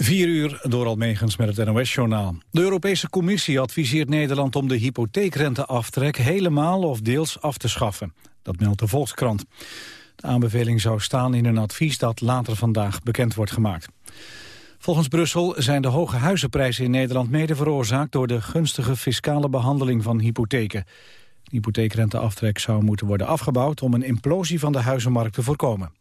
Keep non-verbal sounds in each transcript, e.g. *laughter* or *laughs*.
Vier uur door Almegens met het NOS-journaal. De Europese Commissie adviseert Nederland om de hypotheekrenteaftrek helemaal of deels af te schaffen. Dat meldt de Volkskrant. De aanbeveling zou staan in een advies dat later vandaag bekend wordt gemaakt. Volgens Brussel zijn de hoge huizenprijzen in Nederland mede veroorzaakt door de gunstige fiscale behandeling van hypotheken. De hypotheekrenteaftrek zou moeten worden afgebouwd om een implosie van de huizenmarkt te voorkomen.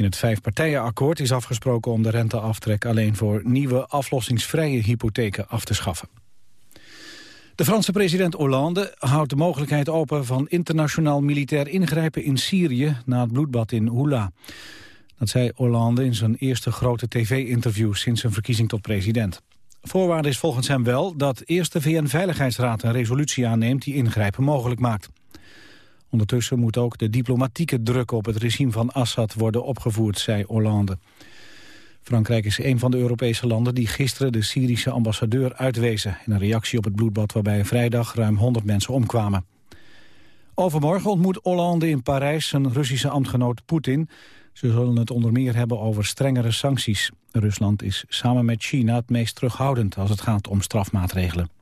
In het vijfpartijenakkoord is afgesproken om de renteaftrek alleen voor nieuwe aflossingsvrije hypotheken af te schaffen. De Franse president Hollande houdt de mogelijkheid open van internationaal militair ingrijpen in Syrië na het bloedbad in Hula. Dat zei Hollande in zijn eerste grote tv-interview sinds zijn verkiezing tot president. Voorwaarde is volgens hem wel dat eerst de VN-veiligheidsraad een resolutie aanneemt die ingrijpen mogelijk maakt. Ondertussen moet ook de diplomatieke druk op het regime van Assad worden opgevoerd, zei Hollande. Frankrijk is een van de Europese landen die gisteren de Syrische ambassadeur uitwezen... in een reactie op het bloedbad waarbij vrijdag ruim 100 mensen omkwamen. Overmorgen ontmoet Hollande in Parijs zijn Russische ambtgenoot Poetin. Ze zullen het onder meer hebben over strengere sancties. Rusland is samen met China het meest terughoudend als het gaat om strafmaatregelen.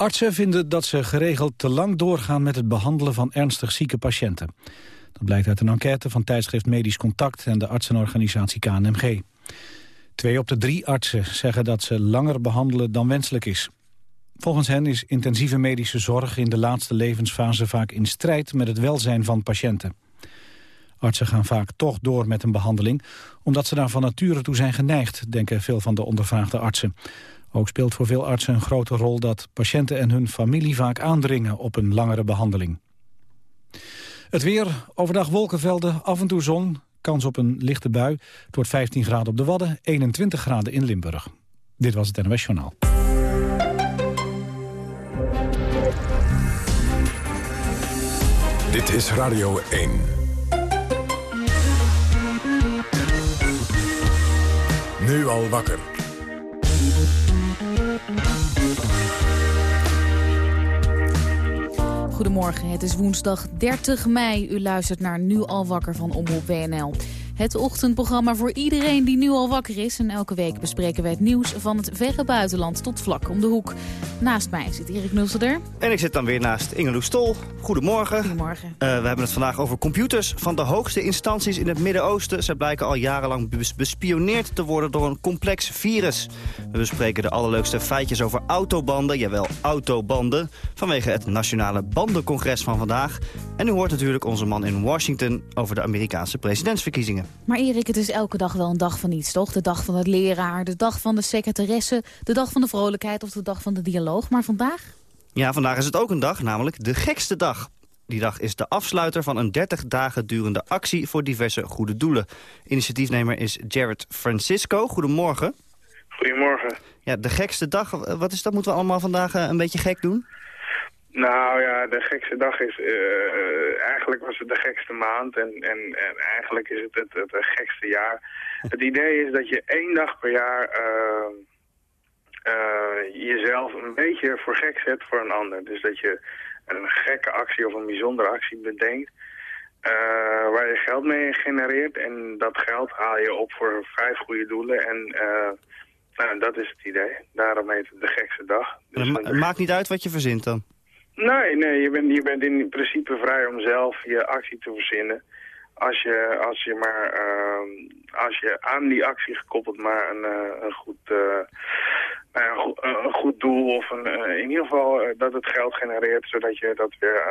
Artsen vinden dat ze geregeld te lang doorgaan met het behandelen van ernstig zieke patiënten. Dat blijkt uit een enquête van tijdschrift Medisch Contact en de artsenorganisatie KNMG. Twee op de drie artsen zeggen dat ze langer behandelen dan wenselijk is. Volgens hen is intensieve medische zorg in de laatste levensfase vaak in strijd met het welzijn van patiënten. Artsen gaan vaak toch door met een behandeling, omdat ze daar van nature toe zijn geneigd, denken veel van de ondervraagde artsen. Ook speelt voor veel artsen een grote rol dat patiënten en hun familie vaak aandringen op een langere behandeling. Het weer, overdag wolkenvelden, af en toe zon, kans op een lichte bui. Het wordt 15 graden op de Wadden, 21 graden in Limburg. Dit was het NOS Journaal. Dit is Radio 1. Nu al wakker. Goedemorgen, het is woensdag 30 mei. U luistert naar Nu al wakker van Omroep WNL. Het ochtendprogramma voor iedereen die nu al wakker is. En elke week bespreken we het nieuws van het verre buitenland tot vlak om de hoek. Naast mij zit Erik Nusselder. En ik zit dan weer naast Ingeloes Stol. Goedemorgen. Goedemorgen. Uh, we hebben het vandaag over computers van de hoogste instanties in het Midden-Oosten. Zij blijken al jarenlang bespioneerd te worden door een complex virus. We bespreken de allerleukste feitjes over autobanden, jawel autobanden, vanwege het Nationale Bandencongres van vandaag. En u hoort natuurlijk onze man in Washington over de Amerikaanse presidentsverkiezingen. Maar Erik, het is elke dag wel een dag van iets, toch? De dag van het leraar, de dag van de secretaresse, de dag van de vrolijkheid of de dag van de dialoog. Maar vandaag? Ja, vandaag is het ook een dag, namelijk de gekste dag. Die dag is de afsluiter van een 30 dagen durende actie voor diverse goede doelen. Initiatiefnemer is Jared Francisco. Goedemorgen. Goedemorgen. Ja, de gekste dag, wat is dat? Moeten we allemaal vandaag eh, een beetje gek doen? Nou ja, de gekste dag is... Uh, eigenlijk was het de gekste maand en, en, en eigenlijk is het het, het, gekste jaar. *laughs* Het idee is dat je één dag per jaar uh, uh, jezelf een beetje voor gek zet voor een ander. Dus dat je een gekke actie of een bijzondere actie bedenkt... waar je geld mee genereert en dat geld haal je op voor vijf goede doelen en... nou, dat is het idee. Daarom heet het de gekste dag. Dus het maakt niet uit wat je verzint dan? Nee, nee, je bent, je bent in principe vrij om zelf je actie te verzinnen. Als je, als je maar, uh, als je aan die actie gekoppeld maar een, een goed, uh, een, goed, een goed doel of een, in ieder geval dat het geld genereert, zodat je dat weer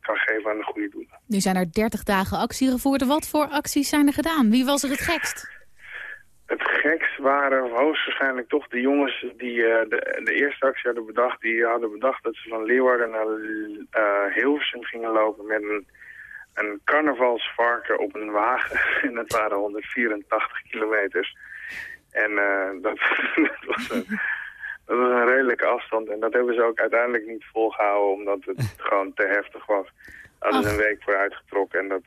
kan geven aan de goede doelen. Nu zijn er 30 dagen actie gevoerd. Wat voor acties zijn er gedaan? Wie was er het gekst? Het gekst waren hoogstwaarschijnlijk toch de jongens die uh, de, de, eerste actie hadden bedacht. Die hadden bedacht dat ze van Leeuwarden naar uh, Hilversum gingen lopen met een, een carnavalsvarken op een wagen. *laughs* en dat waren 184 kilometers. En uh, dat, *laughs* dat, was een, dat was een redelijke afstand. En dat hebben ze ook uiteindelijk niet volgehouden omdat het *laughs* gewoon te heftig was. Hadden ze een week voor uitgetrokken en dat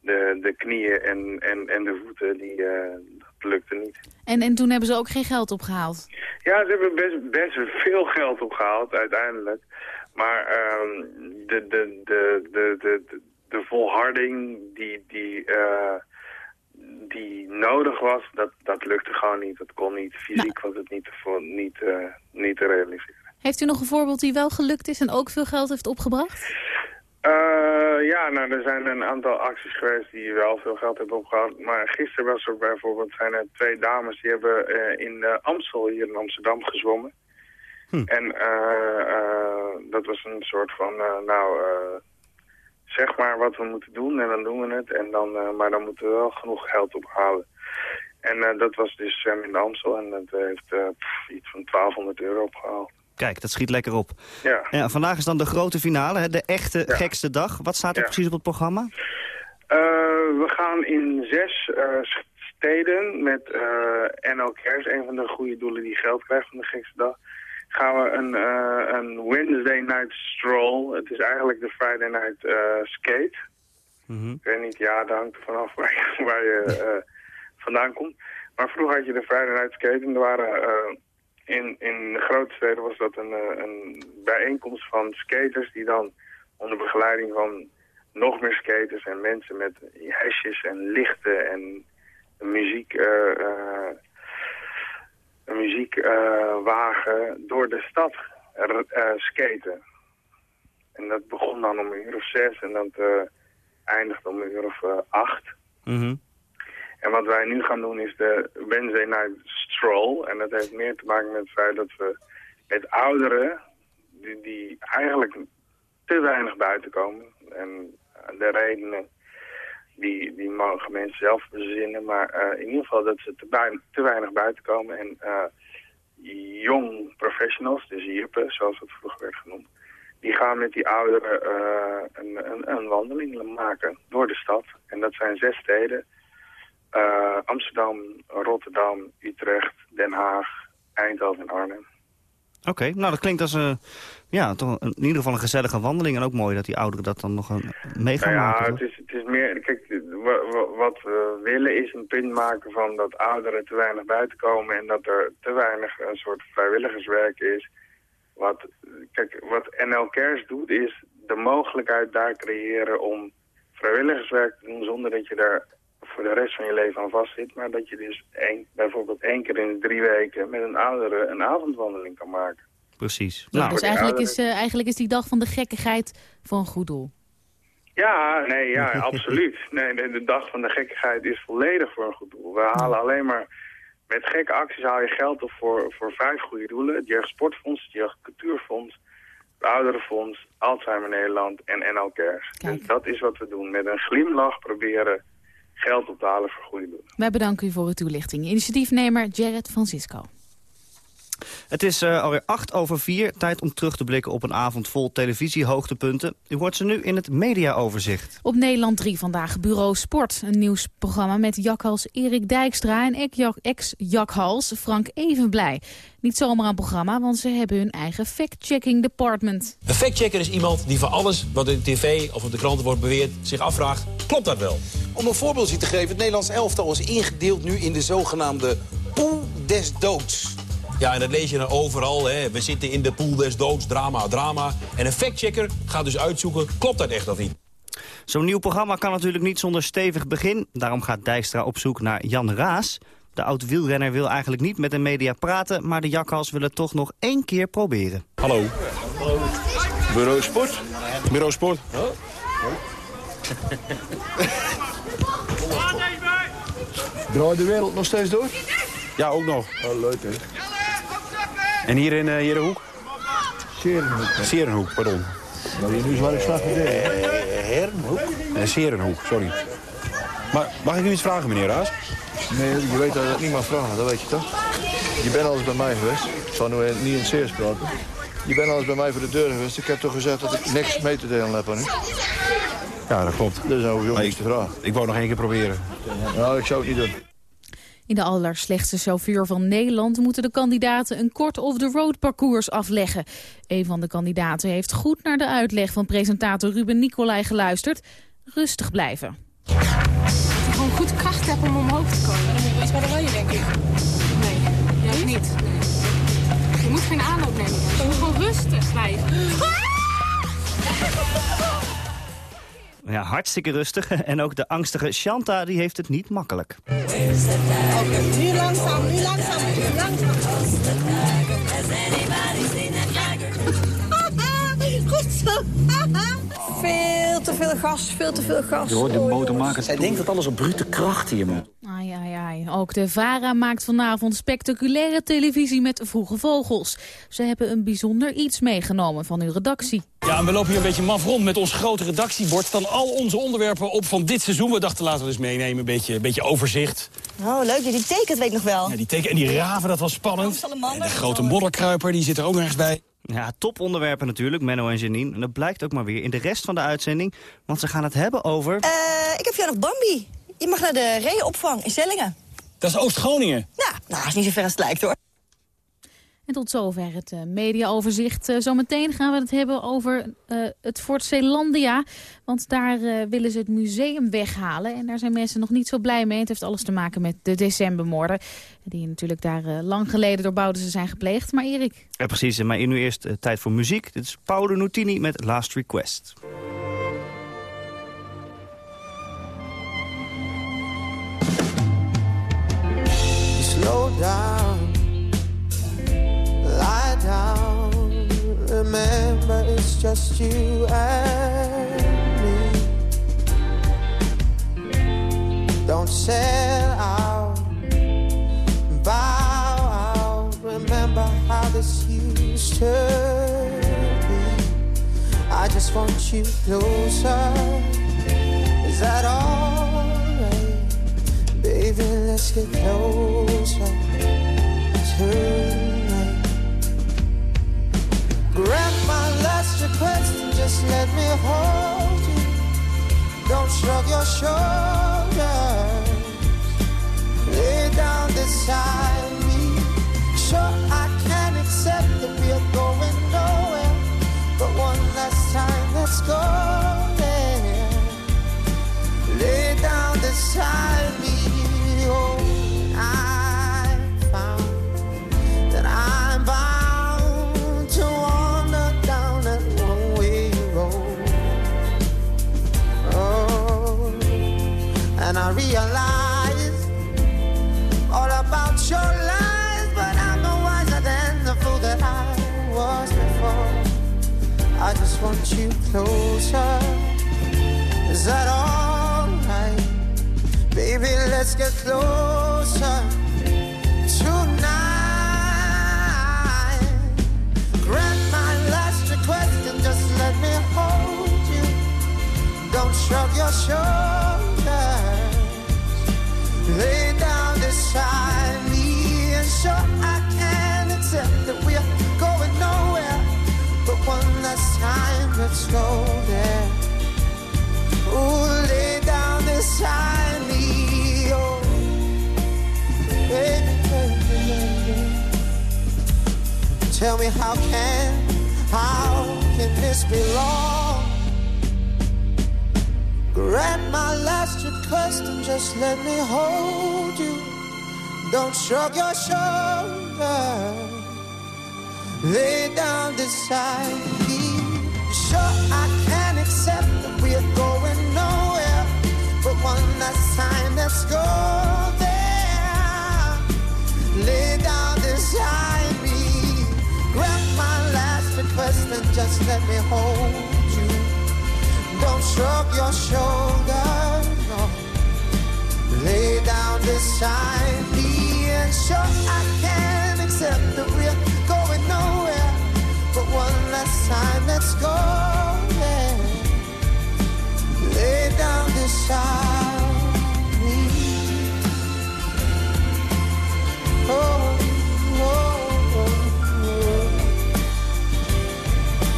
de, de knieën en, en, en de voeten, die, lukte niet. En, en toen hebben ze ook geen geld opgehaald? Ja, ze hebben best, best veel geld opgehaald uiteindelijk. Maar uh, de, de, de, de, de, de volharding, die, die, uh, die nodig was, dat, dat lukte gewoon niet. Dat kon niet. Fysiek was het niet, te, niet, uh, niet te realiseren. Heeft u nog een voorbeeld die wel gelukt is en ook veel geld heeft opgebracht? Uh, ja, nou, er zijn een aantal acties geweest die wel veel geld hebben opgehaald. Maar gisteren was er bijvoorbeeld zijn er twee dames die hebben uh, in uh, Amstel hier in Amsterdam gezwommen. Hm. En dat was een soort van, nou, zeg maar wat we moeten doen en dan doen we het. En dan, maar dan moeten we wel genoeg geld ophalen. En dat was dus zwem in Amstel en dat heeft pff, iets van 1200 euro opgehaald. Kijk, dat schiet lekker op. Ja. ja vandaag is dan de grote finale, de echte gekste dag. Wat staat er precies op het programma? We gaan in zes steden met NL een van de goede doelen die geld krijgt van de gekste dag, gaan we een, een Wednesday night stroll. Het is eigenlijk de Friday night skate. Mm -hmm. Ik weet niet, ja, dat hangt er vanaf waar je, *laughs* waar je vandaan komt. Maar vroeger had je de Friday night skate en er waren in, in de grote steden was dat een, eh, een bijeenkomst van skaters die dan onder begeleiding van nog meer skaters en mensen met hesjes en lichten en muziek, uh, uh, een muziekwagen door de stad skaten. En dat begon dan om een uur of zes en dat eindigde om een uur of acht. Mm en wat wij nu gaan doen is de Wednesday Night Stroll. En dat heeft meer te maken met het feit dat we met ouderen, die, die eigenlijk te weinig buiten komen. En de redenen, die, die mogen mensen zelf bezinnen. Maar uh, in ieder geval dat ze te, te weinig buiten komen. En jong professionals, dus jippen, zoals het vroeger werd genoemd. Die gaan met die ouderen uh, een, een, een wandeling maken door de stad. En dat zijn zes steden. Amsterdam, Rotterdam, Utrecht, Den Haag, Eindhoven en Arnhem. Oké, okay, nou dat klinkt als een, ja, toch in ieder geval een gezellige wandeling. En ook mooi dat die ouderen dat dan nog een mee gaan nou ja, het is, het is meer, kijk, wat we willen is een punt maken van dat ouderen te weinig buiten komen. En dat er te weinig een soort vrijwilligerswerk is. Wat, kijk, wat NL Cares doet is de mogelijkheid daar creëren om vrijwilligerswerk te doen zonder dat je daar voor de rest van je leven aan vastzit. Maar dat je dus één, bijvoorbeeld één keer in de drie weken met een oudere een avondwandeling kan maken. Precies. Nou, dus eigenlijk is, uh, eigenlijk is die dag van de gekkigheid van goed doel. Ja, nee, ja, *laughs* absoluut. Nee, de, de, dag van de gekkigheid is volledig voor een goed doel. We halen alleen maar... Met gekke acties haal je geld op voor, voor vijf goede doelen. Het Jeugd Sportfonds, het Jeugd Cultuurfonds, het Ouderenfonds, Alzheimer Nederland en NL Cares. Dus dat is wat we doen. Met een glimlach proberen geld op voor goede doelen. Wij bedanken u voor uw toelichting. Initiatiefnemer Jared Francisco. Het is uh, alweer acht over vier. Tijd om terug te blikken op een avond vol televisiehoogtepunten. U hoort ze nu in het mediaoverzicht. Op Nederland 3 vandaag Bureau Sport. Een nieuwsprogramma met jakhals Erik Dijkstra en ex-jakhals Frank Evenblij. Niet zomaar een programma, want ze hebben hun eigen fact-checking department. Een fact-checker is iemand die voor alles wat in tv of op de kranten wordt beweerd... zich afvraagt, klopt dat wel? Om een voorbeeldje te geven, het Nederlands elftal is ingedeeld nu in de zogenaamde pool des doods. Ja, en dat lees je dan overal. Hè. We zitten in de pool des doods, drama, drama. En een factchecker gaat dus uitzoeken, klopt dat echt of niet? Zo'n nieuw programma kan natuurlijk niet zonder stevig begin. Daarom gaat Dijkstra op zoek naar Jan Raas. De oud-wielrenner wil eigenlijk niet met de media praten... maar de jakhals willen toch nog één keer proberen. Hallo. Hallo. Bureau Sport? Bureau Sport. Oh. Draait de wereld nog steeds door? Ja, ook nog. Oh, leuk hè. En hier in, uh, hier de hoek? Serenhoek. Serenhoek, pardon. Nou, hier nu zwaar ik slag Herenhoek? Serenhoek, sorry. Maar mag ik u iets vragen, meneer Raas? Nee, je weet dat ik niet mag vragen, dat weet je toch? Je bent al eens bij mij geweest. Ik zal nu niet in het zeer praten. Je bent al eens bij mij voor de deur geweest. Ik heb toch gezegd dat ik niks mee te delen heb aan u? Ja, dat klopt. Dus dan hoef je ook niks te vragen. Ik wou nog één keer proberen. Nou, ik zou het niet doen. In de allerslechtste chauffeur van Nederland moeten de kandidaten een kort off-the-road parcours afleggen. Een van de kandidaten heeft goed naar de uitleg van presentator Ruben Nicolai geluisterd. Rustig blijven. Gewoon goed kracht hebt om omhoog te komen. Dan moet je iets bij de rode, denk ik. Nee, juist niet. Nee. Je moet geen aanloop nemen. Je moet gewoon rustig blijven. Ja, hartstikke rustig. *laughs* En ook de angstige Shanta die heeft het niet makkelijk. Oké, nu langzaam, nu langzaam, nu langzaam. *laughs* Goed zo. *laughs* veel te veel gas, veel te veel gas. Je hoort de motormakers. Hij denkt dat alles op brute kracht hier moet. Ai, ai, ai. Ook de VARA maakt vanavond spectaculaire televisie met vroege vogels. Ze hebben een bijzonder iets meegenomen van uw redactie. Ja, en we lopen hier een beetje maf rond met ons grote redactiebord. Staan al onze onderwerpen op van dit seizoen. We dachten laten we eens meenemen, een beetje, een beetje overzicht. Oh, leuk. Die tekent weet ik nog wel. Ja, die teken en die raven, dat was spannend. En de grote modderkruiper, die zit er ook nog eens bij. Ja, toponderwerpen natuurlijk, Menno en Janine. En dat blijkt ook maar weer in de rest van de uitzending. Want ze gaan het hebben over... Eh, ik heb jou nog Bambi. Je mag naar de reeopvang in Zellingen. Dat is Oost-Groningen. Ja, nou, is niet zo ver als het lijkt hoor. En tot zover het uh, mediaoverzicht. Uh, zometeen gaan we het hebben over uh, het Fort Zeelandia. Want daar willen ze het museum weghalen. En daar zijn mensen nog niet zo blij mee. Het heeft alles te maken met de decembermoorden. Die natuurlijk daar lang geleden door Boudense zijn gepleegd. Maar Erik? Ja, precies. Maar nu eerst tijd voor muziek. Dit is Paolo Nutini met Last Request. Just you and me. Don't sell out, bow out. Remember how this used to be. I just want you closer. Is that alright? Baby, let's get closer tonight. Request and just let me hold you. Don't shrug your shoulders. Lay down beside me. Sure, I can accept that we're going nowhere. But one last time, let's go there. Lay down beside me. Want you closer. Is that all right? Baby, let's get closer tonight. Grant my last request and just let me hold you. Don't shrug your shoulders. Ooh, lay down beside me. Oh, baby. Tell me how can, how can this be wrong? Grant my last request and just let me hold you. Don't shrug your shoulders. Lay down beside me. Just let me hold you. Don't shrug your shoulders. Lay down beside me. And sure, I can accept that one last time, let's go there. Lay down beside me. Oh, oh, oh.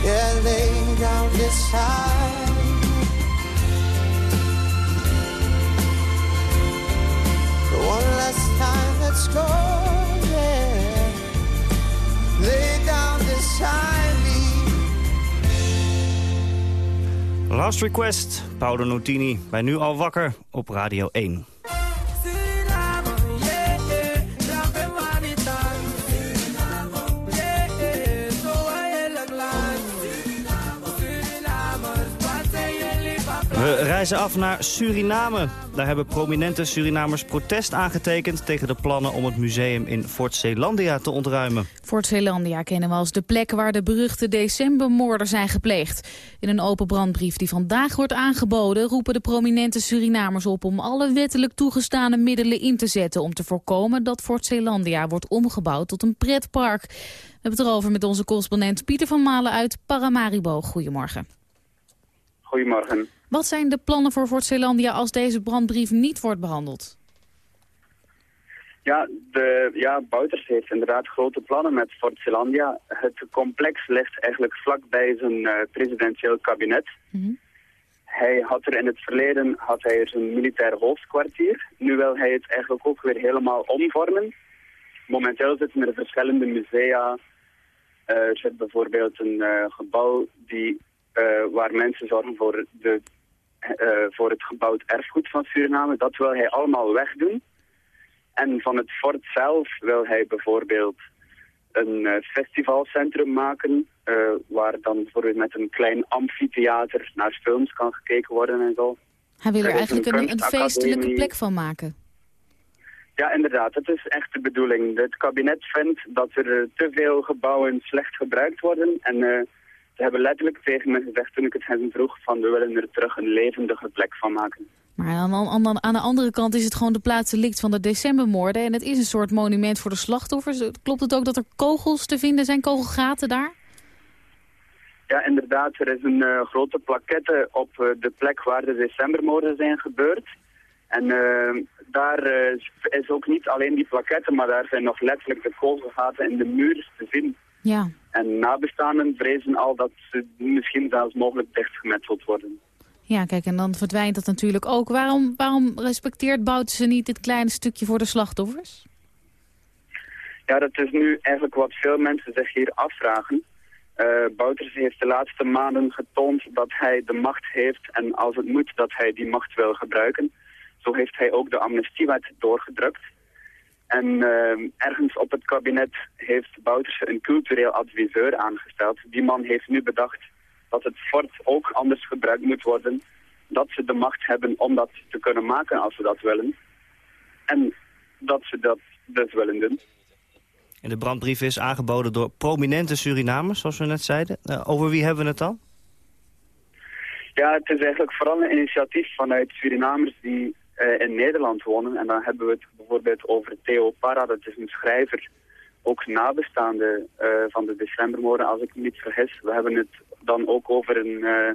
Yeah, lay down beside The one last time, let's go there. Lay down beside me. Last Request, Paolo Nutini, bij Nu Al Wakker op Radio 1. We reizen af naar Suriname. Daar hebben prominente Surinamers protest aangetekend... tegen de plannen om het museum in Fort Zeelandia te ontruimen. Fort Zeelandia kennen we als de plek waar de beruchte decembermoorden zijn gepleegd. In een open brandbrief die vandaag wordt aangeboden... roepen de prominente Surinamers op om alle wettelijk toegestane middelen in te zetten... om te voorkomen dat Fort Zeelandia wordt omgebouwd tot een pretpark. We hebben het erover met onze correspondent Pieter van Malen uit Paramaribo. Goedemorgen. Goedemorgen. Wat zijn de plannen voor Fort Zeelandia als deze brandbrief niet wordt behandeld? Ja, de, ja, Bouters heeft inderdaad grote plannen met Fort Zeelandia. Het complex ligt eigenlijk vlakbij zijn uh, presidentieel kabinet. Hij had er in het verleden had hij er zijn militair hoofdkwartier. Nu wil hij het eigenlijk ook weer helemaal omvormen. Momenteel zitten er verschillende musea. Uh, er zit bijvoorbeeld een uh, gebouw die, waar mensen zorgen voor de voor het gebouwd erfgoed van Suriname. Dat wil hij allemaal wegdoen. En van het fort zelf wil hij bijvoorbeeld een uh, festivalcentrum maken... Uh, waar dan bijvoorbeeld met een klein amfitheater naar films kan gekeken worden en zo. Hij wil er eigenlijk een, een, feestelijke plek van maken. Ja, inderdaad. Dat is echt de bedoeling. Het kabinet vindt dat er te veel gebouwen slecht gebruikt worden... en ze hebben letterlijk tegen me gezegd toen ik het hen vroeg van we willen er terug een levendige plek van maken. Maar aan, aan, aan de andere kant is het gewoon de plaats delict van de decembermoorden. En het is een soort monument voor de slachtoffers. Klopt het ook dat er kogels te vinden zijn, kogelgaten daar? Ja, inderdaad. Er is een uh, grote plaquette op uh, de plek waar de decembermoorden zijn gebeurd. En uh, daar is ook niet alleen die plaquette, maar daar zijn nog letterlijk de kogelgaten in de muur te zien. Ja. En nabestaanden vrezen al dat ze misschien zelfs mogelijk dichtgemetseld worden. Ja, kijk, en dan verdwijnt dat natuurlijk ook. Waarom, waarom respecteert Bouterse niet dit kleine stukje voor de slachtoffers? Ja, dat is nu eigenlijk wat veel mensen zich hier afvragen. Uh, Bouterse heeft de laatste maanden getoond dat hij de macht heeft en als het moet dat hij die macht wil gebruiken. Zo heeft hij ook de amnestiewet doorgedrukt. En uh, ergens op het kabinet heeft Bouterse een cultureel adviseur aangesteld. Die man heeft nu bedacht dat het fort ook anders gebruikt moet worden. Dat ze de macht hebben om dat te kunnen maken als ze dat willen. En dat ze dat dus willen doen. En de brandbrief is aangeboden door prominente Surinamers, zoals we net zeiden. Uh, over wie hebben we het dan? Ja, het is eigenlijk vooral een initiatief vanuit Surinamers die in Nederland wonen. En dan hebben we het bijvoorbeeld over Theo Parra, dat is een schrijver, ook nabestaande uh, van de decembermoorden, als ik me niet vergis. We hebben het dan ook over een uh,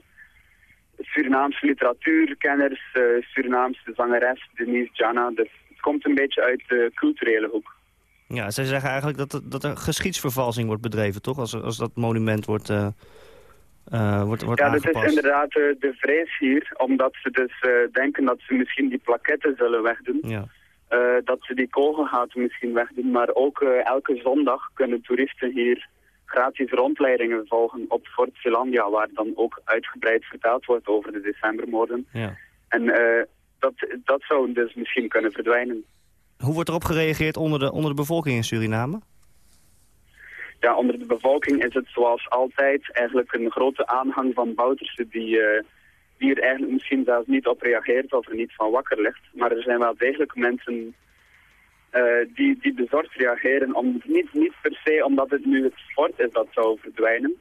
Surinaamse literatuurkenners, Surinaamse zangeres Denise Jana. Dus het komt een beetje uit de culturele hoek. Ja, zij zeggen eigenlijk dat, dat er geschiedsvervalsing wordt bedreven, toch? Als, als dat monument wordt... wordt, wordt ja, aangepast. dat is inderdaad uh, de vrees hier, omdat ze dus uh, denken dat ze misschien die plaketten zullen wegdoen. Ja. dat ze die kogelgaten misschien wegdoen, maar ook elke zondag kunnen toeristen hier gratis rondleidingen volgen op Fort Zeelandia, waar dan ook uitgebreid verteld wordt over de decembermoorden. Ja. En dat, dat zou dus misschien kunnen verdwijnen. Hoe wordt erop gereageerd onder de, onder de bevolking in Suriname? Ja, onder de bevolking is het zoals altijd eigenlijk een grote aanhang van Bouterse die, uh, die er eigenlijk misschien zelfs niet op reageert of er niet van wakker ligt. Maar er zijn wel degelijk mensen uh, die, die bezorgd reageren, om, niet, niet per se omdat het nu het sport is dat zou verdwijnen.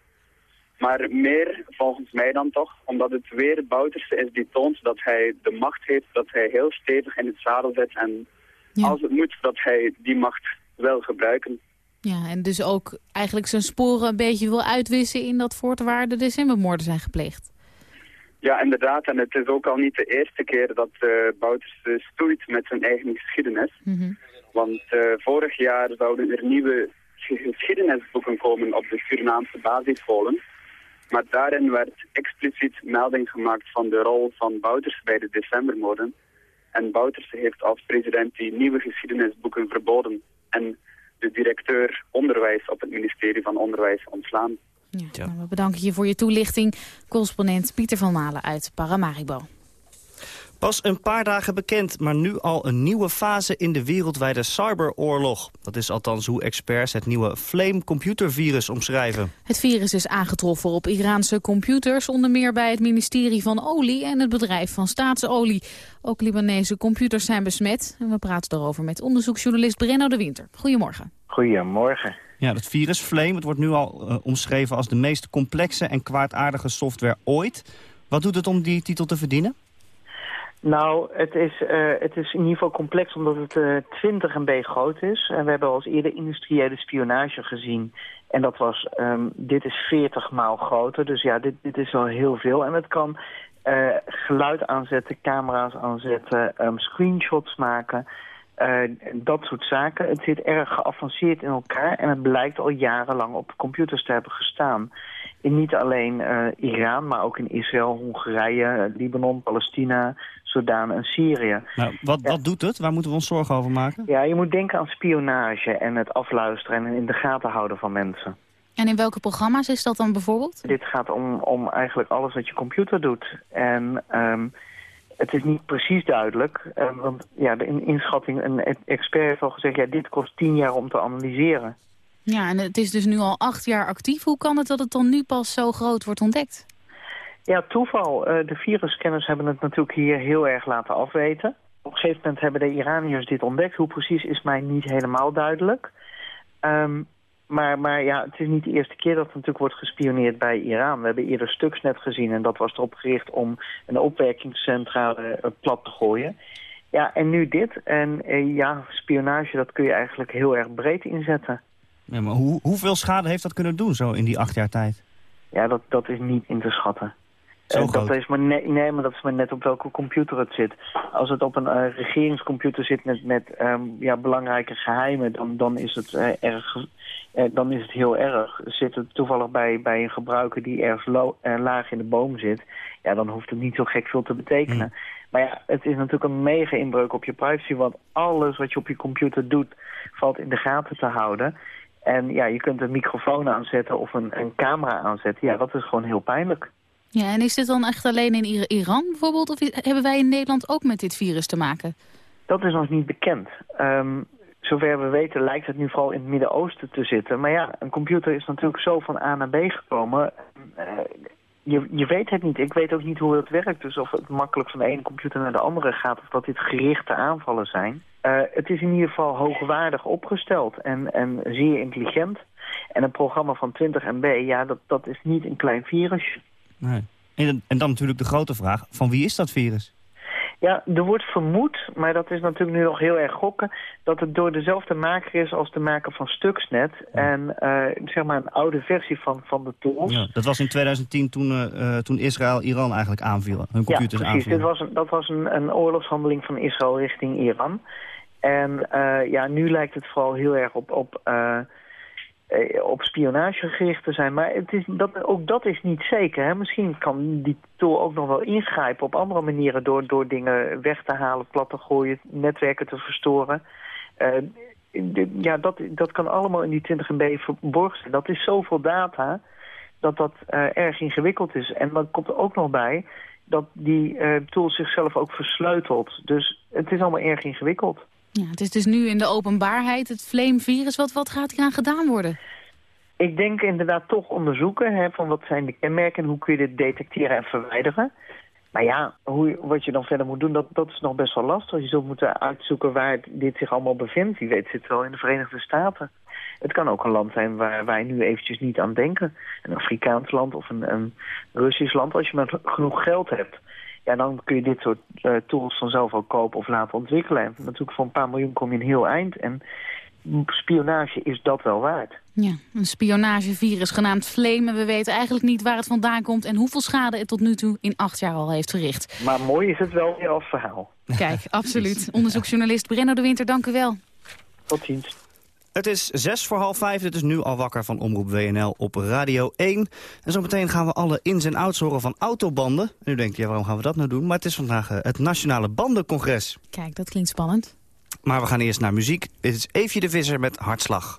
Maar meer, volgens mij dan toch, omdat het weer Bouterse is die toont dat hij de macht heeft, dat hij heel stevig in het zadel zit en ja. als het moet dat hij die macht wil gebruiken. Ja, en dus ook eigenlijk zijn sporen een beetje wil uitwissen in dat fort waar de decembermoorden zijn gepleegd. Ja, inderdaad. En het is ook al niet de eerste keer dat uh, Bouters uh, stoeit met zijn eigen geschiedenis. Mm -hmm. Want uh, vorig jaar zouden er nieuwe geschiedenisboeken komen op de Surinaamse basisscholen. Maar daarin werd expliciet melding gemaakt van de rol van Bouters bij de decembermoorden. En Bouters heeft als president die nieuwe geschiedenisboeken verboden. En de directeur onderwijs op het ministerie van Onderwijs ontslaan. Ja, nou, we bedanken je voor je toelichting. Correspondent Pieter van Malen uit Paramaribo. Pas een paar dagen bekend, maar nu al een nieuwe fase in de wereldwijde cyberoorlog. Dat is althans hoe experts het nieuwe Flame computervirus omschrijven. Het virus is aangetroffen op Iraanse computers, onder meer bij het ministerie van Olie en het bedrijf van Staatsolie. Ook Libanese computers zijn besmet. En we praten daarover met onderzoeksjournalist Brenno de Winter. Goedemorgen. Goedemorgen. Ja, dat virus Flame, het wordt nu al uh, omschreven als de meest complexe en kwaadaardige software ooit. Wat doet het om die titel te verdienen? Nou, het is, uh, het is in ieder geval complex omdat het uh, 20 MB groot is. En we hebben al eens eerder industriële spionage gezien. En dat was, um, dit is 40 maal groter. Dus ja, dit, dit is wel heel veel. En het kan uh, geluid aanzetten, camera's aanzetten, um, screenshots maken... Uh, dat soort zaken. Het zit erg geavanceerd in elkaar en het blijkt al jarenlang op computers te hebben gestaan. In niet alleen uh, Iran, maar ook in Israël, Hongarije, Libanon, Palestina, Sudan en Syrië. Nou, wat, ja. wat doet het? Waar moeten we ons zorgen over maken? Ja, je moet denken aan spionage en het afluisteren en in de gaten houden van mensen. En in welke programma's is dat dan bijvoorbeeld? Dit gaat om, om eigenlijk alles wat je computer doet. En... Um, het is niet precies duidelijk, uh, want ja, de inschatting, een expert heeft al gezegd... ja, dit kost tien jaar om te analyseren. Ja, en het is dus nu al acht jaar actief. Hoe kan het dat het dan nu pas zo groot wordt ontdekt? Ja, toeval. Uh, de virusscanners hebben het natuurlijk hier heel erg laten afweten. Op een gegeven moment hebben de Iraniërs dit ontdekt. Hoe precies is mij niet helemaal duidelijk. Um, maar, maar ja, het is niet de eerste keer dat er natuurlijk wordt gespioneerd bij Iran. We hebben eerder Stuxnet gezien en dat was erop gericht om een opwerkingscentrale uh, plat te gooien. Ja, en nu dit. En uh, ja, spionage, dat kun je eigenlijk heel erg breed inzetten. Ja, maar hoe, hoeveel schade heeft dat kunnen doen zo in die acht jaar tijd? Ja, dat, dat is niet in te schatten. Uh, dat is maar ne nee, maar dat is maar net op welke computer het zit. Als het op een uh, regeringscomputer zit met, met um, ja, belangrijke geheimen, dan, dan, is het, uh, erg, dan is het heel erg. Zit het toevallig bij, bij een gebruiker die ergens laag in de boom zit, ja, dan hoeft het niet zo gek veel te betekenen. Mm. Maar ja, het is natuurlijk een mega inbreuk op je privacy, want alles wat je op je computer doet, valt in de gaten te houden. En ja, je kunt een microfoon aanzetten of een, een camera aanzetten. Ja, dat is gewoon heel pijnlijk. Ja, en is dit dan echt alleen in Iran bijvoorbeeld? Of hebben wij in Nederland ook met dit virus te maken? Dat is nog niet bekend. Um, zover we weten lijkt het nu vooral in het Midden-Oosten te zitten. Maar ja, een computer is natuurlijk zo van A naar B gekomen. Uh, je, je weet het niet. Ik weet ook niet hoe het werkt. Dus of het makkelijk van de ene computer naar de andere gaat... of dat dit gerichte aanvallen zijn. Uh, het is in ieder geval hoogwaardig opgesteld en, en zeer intelligent. En een programma van 20 MB, ja, dat, dat is niet een klein virusje. Nee. En, en dan natuurlijk de grote vraag, van wie is dat virus? Ja, er wordt vermoed, maar dat is natuurlijk nu nog heel erg gokken... dat het door dezelfde maker is als de maker van Stuxnet. En uh, zeg maar een oude versie van, van de tools. Ja, dat was in 2010 toen, uh, toen Israël Iran eigenlijk aanviel. Hun computers ja, precies. Dit was een, dat was een, een oorlogshandeling van Israël richting Iran. En uh, ja, nu lijkt het vooral heel erg op... op op spionage gericht te zijn. Maar het is, dat, ook dat is niet zeker. Hè? Misschien kan die tool ook nog wel ingrijpen op andere manieren... door, door dingen weg te halen, plat te gooien, netwerken te verstoren. De, ja, dat, dat kan allemaal in die 20 MB verborgen zijn. Dat is zoveel data dat dat uh, erg ingewikkeld is. En dan komt er ook nog bij dat die tool zichzelf ook versleutelt. Dus het is allemaal erg ingewikkeld. Ja, het is dus nu in de openbaarheid, het Flame-virus. Wat, wat gaat hier aan gedaan worden? Ik denk inderdaad toch onderzoeken hè, van wat zijn de kenmerken... en hoe kun je dit detecteren en verwijderen. Maar ja, hoe, wat je dan verder moet doen, dat, dat is nog best wel lastig. Je zult moeten uitzoeken waar dit zich allemaal bevindt. Wie weet zit wel in de Verenigde Staten. Het kan ook een land zijn waar wij nu eventjes niet aan denken. Een Afrikaans land of een, een Russisch land. Als je maar genoeg geld hebt ja, dan kun je dit soort uh, tools vanzelf ook kopen of laten ontwikkelen. En natuurlijk voor een paar miljoen kom je een heel eind. En spionage is dat wel waard. Ja, een spionagevirus genaamd Flame. We weten eigenlijk niet waar het vandaan komt... en hoeveel schade het tot nu toe in acht jaar al heeft verricht. Maar mooi is het wel weer als verhaal. Kijk, absoluut. *laughs* Onderzoeksjournalist Brenno de Winter, dank u wel. Tot ziens. Het is zes voor half vijf. Dit is nu al wakker van Omroep WNL op Radio 1. En zo meteen gaan we alle ins en outs horen van autobanden. En nu denk je, ja, waarom gaan we dat nou doen? Maar het is vandaag uh, het Nationale Bandencongres. Kijk, dat klinkt spannend. Maar we gaan eerst naar muziek. Dit is Eefje de Visser met Hartslag.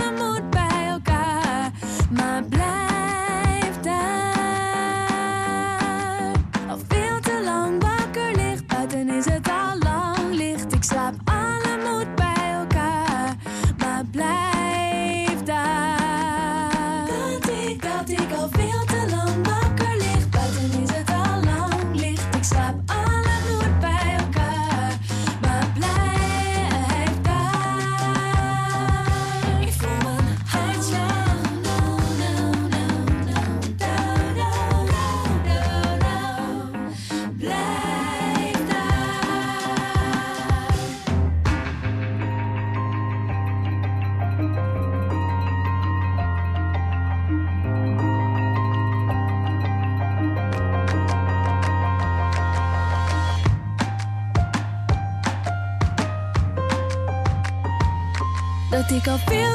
ik, dat Dat ik al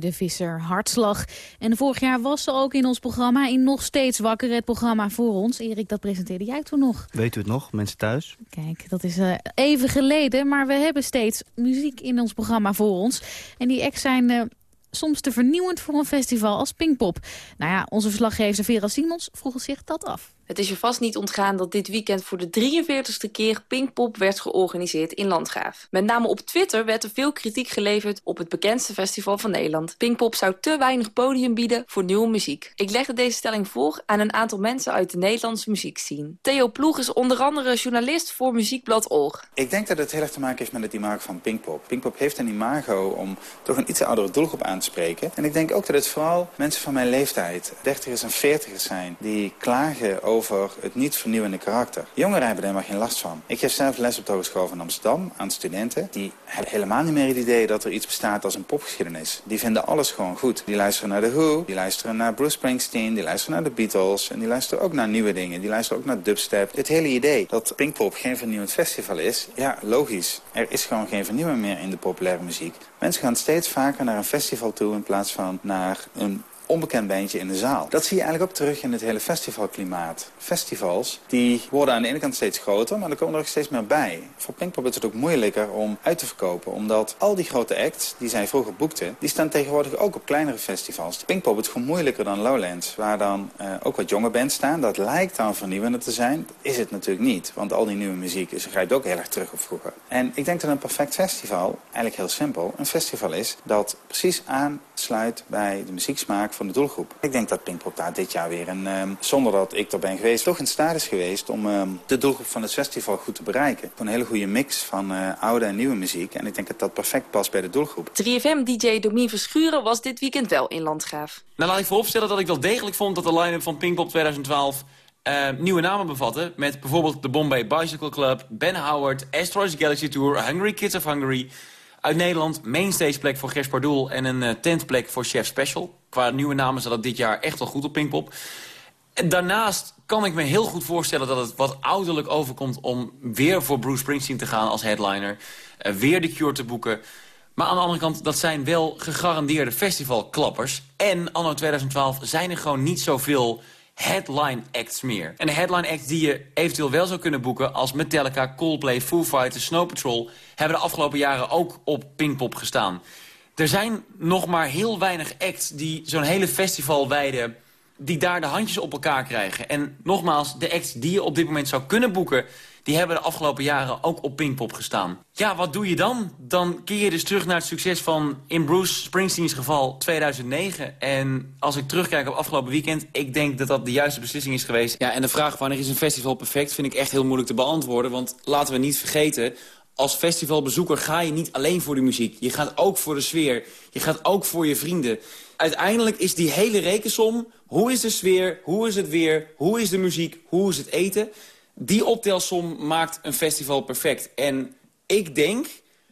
De Visser, Hartslag. En vorig jaar was ze ook in ons programma in Nog Steeds Wakker, het programma voor ons. Erik, dat presenteerde jij toen nog. Weet u het nog, mensen thuis? Kijk, dat is eh, even geleden, maar we hebben steeds muziek in ons programma voor ons. En die acts zijn eh, soms te vernieuwend voor een festival als Pinkpop. Nou ja, onze verslaggever Vera Simons vroeg zich dat af. Het is je vast niet ontgaan dat dit weekend voor de 43ste keer Pinkpop werd georganiseerd in Landgraaf. Met name op Twitter werd er veel kritiek geleverd op het bekendste festival van Nederland. Pinkpop zou te weinig podium bieden voor nieuwe muziek. Ik legde deze stelling voor aan een aantal mensen uit de Nederlandse muziekscene. Theo Ploeg is onder andere journalist voor Muziekblad Oor. Ik denk dat het heel erg te maken heeft met het imago van Pinkpop. Pinkpop heeft een imago om toch een iets oudere doelgroep aan te spreken. En ik denk ook dat het vooral mensen van mijn leeftijd, dertigers en veertigers zijn, die klagen over het niet vernieuwende karakter. Jongeren hebben er helemaal geen last van. Ik geef zelf les op de Hogeschool van Amsterdam aan studenten. Die helemaal niet meer het idee dat er iets bestaat als een popgeschiedenis. Die vinden alles gewoon goed. Die luisteren naar The Who, die luisteren naar Bruce Springsteen, die luisteren naar de Beatles. En die luisteren ook naar nieuwe dingen. Die luisteren ook naar dubstep. Het hele idee dat Pinkpop geen vernieuwend festival is, ja, logisch. Er is gewoon geen vernieuwing meer in de populaire muziek. Mensen gaan steeds vaker naar een festival toe in plaats van naar een onbekend bandje in de zaal. Dat zie je eigenlijk ook terug in het hele festivalklimaat. Festivals, die worden aan de ene kant steeds groter, maar er komen er ook steeds meer bij. Voor Pinkpop is het ook moeilijker om uit te verkopen, omdat al die grote acts die zij vroeger boekten, die staan tegenwoordig ook op kleinere festivals. Pinkpop is gewoon moeilijker dan Lowlands, waar dan eh, ook wat jonge bands staan. Dat lijkt dan vernieuwender te zijn. Is het natuurlijk niet, want al die nieuwe muziek is, grijpt ook heel erg terug op vroeger. En ik denk dat een perfect festival, eigenlijk heel simpel, een festival is dat precies aansluit bij de muzieksmaak van de doelgroep. Ik denk dat Pinkpop daar dit jaar weer, een, ehm, zonder dat ik er ben geweest, toch in staat is geweest om ehm, de doelgroep van het festival goed te bereiken. Een hele goede mix van eh, oude en nieuwe muziek. En ik denk dat dat perfect past bij de doelgroep. 3FM-dj Domien Verschuren was dit weekend wel in Landgraaf. Nou, laat ik vooropstellen dat ik wel degelijk vond dat de line-up van Pinkpop 2012 eh, nieuwe namen bevatte. Met bijvoorbeeld de Bombay Bicycle Club, Ben Howard, Asteroids Galaxy Tour, Hungry Kids of Hungary. Uit Nederland mainstageplek voor Gers Pardoel en een eh, tentplek voor Chef Special. Qua nieuwe namen zat dat dit jaar echt wel goed op Pinkpop. En daarnaast kan ik me heel goed voorstellen dat het wat ouderlijk overkomt... om weer voor Bruce Springsteen te gaan als headliner. Uh, weer de Cure te boeken. Maar aan de andere kant, dat zijn wel gegarandeerde festivalklappers. En anno 2012 zijn er gewoon niet zoveel headline acts meer. En de headline acts die je eventueel wel zou kunnen boeken... als Metallica, Coldplay, Foo Fighters, Snow Patrol... hebben de afgelopen jaren ook op Pinkpop gestaan. Er zijn nog maar heel weinig acts die zo'n hele festival wijden... die daar de handjes op elkaar krijgen. En nogmaals, de acts die je op dit moment zou kunnen boeken die hebben de afgelopen jaren ook op Pinkpop gestaan. Ja, wat doe je dan? Dan keer je dus terug naar het succes van, in Bruce Springsteens geval, 2009. En als ik terugkijk op afgelopen weekend, ik denk dat dat de juiste beslissing is geweest. Ja, en de vraag wanneer is een festival perfect, vind ik echt heel moeilijk te beantwoorden. Want laten we niet vergeten, als festivalbezoeker ga je niet alleen voor de muziek. Je gaat ook voor de sfeer. Je gaat ook voor je vrienden. Uiteindelijk is die hele rekensom... hoe is de sfeer, hoe is het weer, hoe is de muziek, hoe is het eten... Die optelsom maakt een festival perfect. En ik denk,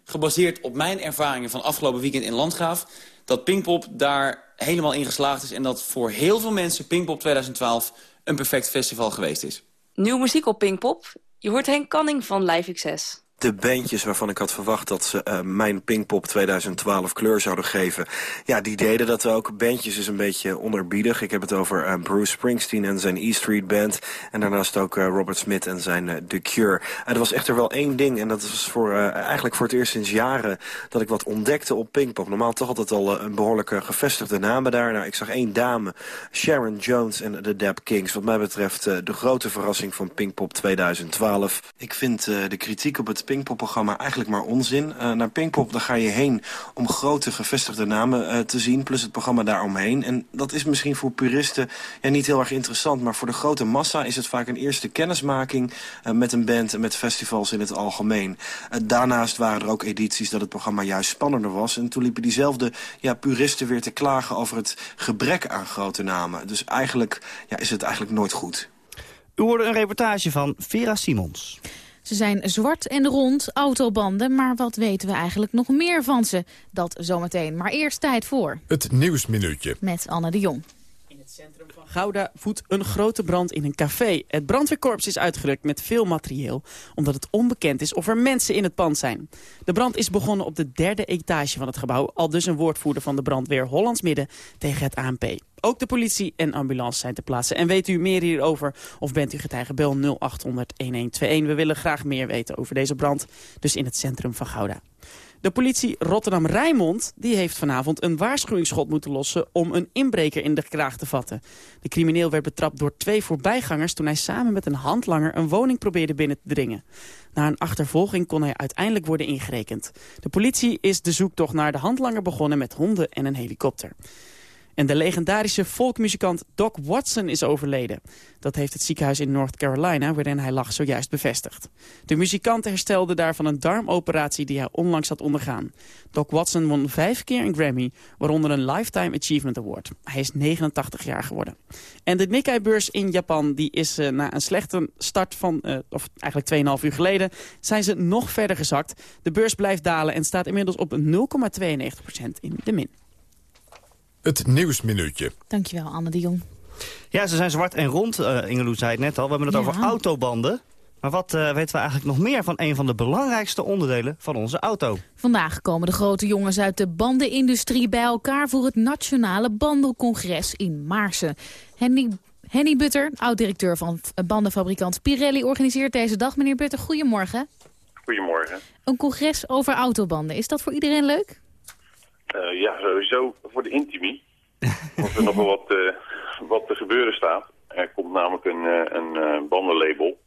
gebaseerd op mijn ervaringen van afgelopen weekend in Landgraaf... dat Pinkpop daar helemaal in geslaagd is... en dat voor heel veel mensen Pinkpop 2012 een perfect festival geweest is. Nieuw muziek op Pinkpop. Je hoort Henk Canning van Live XS de bandjes waarvan ik had verwacht dat ze uh, mijn Pinkpop 2012 kleur zouden geven. Ja, die deden dat ook. Bandjes is een beetje onderbiedig. Ik heb het over uh, Bruce Springsteen en zijn E Street Band. En daarnaast ook uh, Robert Smith en zijn The Cure. er was echter wel één ding. En dat was voor, eigenlijk voor het eerst sinds jaren dat ik wat ontdekte op Pinkpop. Normaal toch altijd al een behoorlijke gevestigde namen daar. Nou, ik zag één dame, Sharon Jones en de Dap Kings. Wat mij betreft de grote verrassing van Pinkpop 2012. Ik vind de kritiek op het Pinkpop-programma eigenlijk maar onzin. Uh, naar Pinkpop daar ga je heen om grote gevestigde namen uh, te zien... plus het programma daaromheen. En dat is misschien voor puristen ja, niet heel erg interessant... maar voor de grote massa is het vaak een eerste kennismaking... Uh, met een band en met festivals in het algemeen. daarnaast waren er ook edities dat het programma juist spannender was... en toen liepen diezelfde ja, puristen weer te klagen over het gebrek aan grote namen. Dus eigenlijk ja, is het eigenlijk nooit goed. U hoorde een reportage van Vera Simons. Ze zijn zwart en rond, autobanden, maar wat weten we eigenlijk nog meer van ze? Dat zometeen, maar eerst tijd voor... Het Nieuwsminuutje. Met Anne de Jong. In het centrum van Gouda voedt een grote brand in een café. Het brandweerkorps is uitgerukt met veel materieel... omdat het onbekend is of er mensen in het pand zijn. De brand is begonnen op de derde etage van het gebouw... al dus een woordvoerder van de brandweer Hollands Midden tegen het ANP. Ook de politie en ambulance zijn te plaatsen. En weet u meer hierover of bent u getuige? Bel 0800 1121. We willen graag meer weten over deze brand, dus in het centrum van Gouda. De politie Rotterdam-Rijnmond heeft vanavond een waarschuwingsschot moeten lossen... om een inbreker in de kraag te vatten. De crimineel werd betrapt door twee voorbijgangers... toen hij samen met een handlanger een woning probeerde binnen te dringen. Na een achtervolging kon hij uiteindelijk worden ingerekend. De politie is de zoektocht naar de handlanger begonnen met honden en een helikopter. En de legendarische folkmuzikant Doc Watson is overleden. Dat heeft het ziekenhuis in North Carolina, waarin hij lag, zojuist bevestigd. De muzikant herstelde daarvan een darmoperatie die hij onlangs had ondergaan. Doc Watson won vijf keer een Grammy, waaronder een Lifetime Achievement Award. Hij is 89 jaar geworden. En de Nikkei-beurs in Japan die is uh, na een slechte start van, uh, of eigenlijk 2,5 uur geleden, zijn ze nog verder gezakt. De beurs blijft dalen en staat inmiddels op 0,92% in de min. Het Nieuwsminuutje. Dankjewel, Anne de Jong. Ja, ze zijn zwart en rond, uh, zei het net al. We hebben het over autobanden. Maar wat uh, weten we eigenlijk nog meer van een van de belangrijkste onderdelen van onze auto? Vandaag komen de grote jongens uit de bandenindustrie bij elkaar voor het Nationale Bandelcongres in Maarsen. Henny, Henny Butter, oud-directeur van bandenfabrikant Pirelli, organiseert deze dag. Meneer Butter, goedemorgen. Goedemorgen. Een congres over autobanden, is dat voor iedereen leuk? Uh, ja, sowieso voor de intimie. *laughs* Want er nog wel wat, uh, wat te gebeuren staat. Er komt namelijk een, uh, een bandenlabel.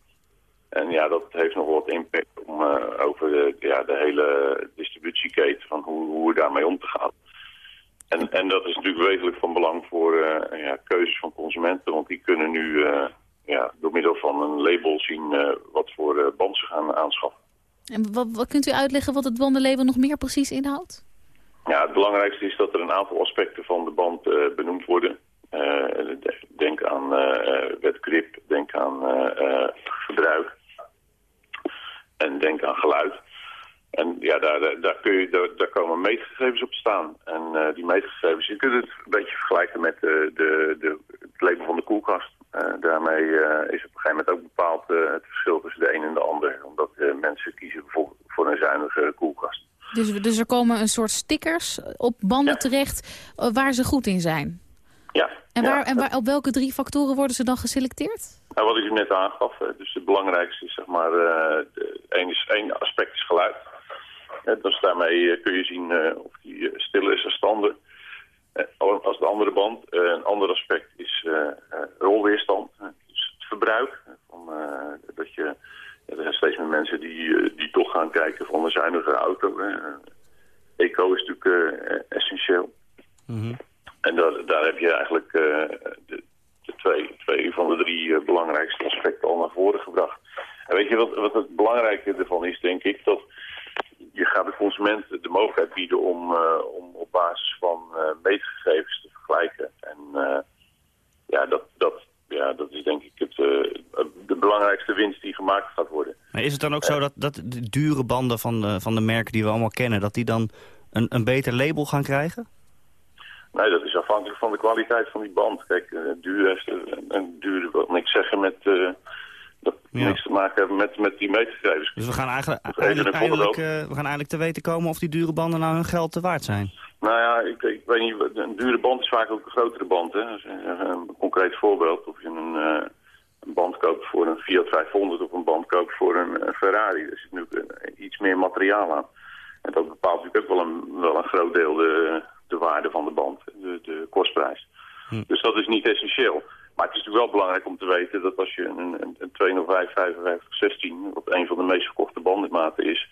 En ja, dat heeft nog wat impact om, over de, ja, de hele distributieketen van hoe, hoe we daarmee om te gaan. En, en dat is natuurlijk wezenlijk van belang voor ja, keuzes van consumenten. Want die kunnen nu ja, door middel van een label zien wat voor band ze gaan aanschaffen. En wat, wat kunt u uitleggen wat het bandenlabel nog meer precies inhoudt? Ja, het belangrijkste is dat er een aantal aspecten van de band uh, benoemd worden. Uh, denk aan wetgrip, denk aan verbruik en denk aan geluid. En ja, daar, daar, kun je, daar, komen meetgegevens op staan. En die meetgegevens, je kunt het een beetje vergelijken met de, de, het label van de koelkast. het verschil tussen de een en de ander. Omdat eh, mensen kiezen bijvoorbeeld voor een zuinige koelkast. Dus, dus er komen een soort stickers op banden terecht eh, waar ze goed in zijn? Ja. En, ja, waar, en waar, op welke drie factoren worden ze dan geselecteerd? Nou, wat ik u net aangaf, dus het belangrijkste is zeg maar, eh, één, is, één aspect is geluid. Dus daarmee eh, kun je zien of die stil is stander. Eh, als de andere band. Een ander aspect is eh, rolweerstand. Dus het verbruik. Van, dat je, er zijn steeds meer mensen die, eh, die toch gaan kijken van een zuinige auto. hè. Eco is natuurlijk eh, essentieel. En daar, daar heb je eigenlijk eh, de, de twee, twee van de drie belangrijkste aspecten al naar voren gebracht. En weet je wat, wat het belangrijke ervan is, denk ik? Dat je gaat de consument de mogelijkheid bieden om, om op basis van eh, meetgegevens te vergelijken. En eh, ja, dat, dat, ja, dat is denk ik het, eh, de belangrijkste winst die gemaakt gaat worden. Maar is het dan ook zo dat, dat de dure banden van de, van de merken die we allemaal kennen... dat die dan een, een beter label gaan krijgen? Nee, dat is afhankelijk van de kwaliteit van die band. Kijk, eh, duur heeft een, duur wil niks zeggen met... eh, dat niks te maken hebben met, met die meetgegevens. Dus we gaan eigenlijk, eindelijk, eh, we gaan eigenlijk te weten komen of die dure banden nou hun geld te waard zijn. Nou ja, ik, ik weet niet, een dure band is vaak ook een grotere band. Hè? Dus, eh, een concreet voorbeeld, of je eh, een band koopt voor een Fiat 500 of een band koopt voor een, een Ferrari. Daar zit nu iets meer materiaal aan. En dat bepaalt natuurlijk ook wel een, wel een groot deel de, de waarde van de band, de, de kostprijs. Dus dat is niet essentieel. Maar het is natuurlijk wel belangrijk om te weten dat als je een, een, een 205, 55, 16, wat een van de meest verkochte bandenmaten is,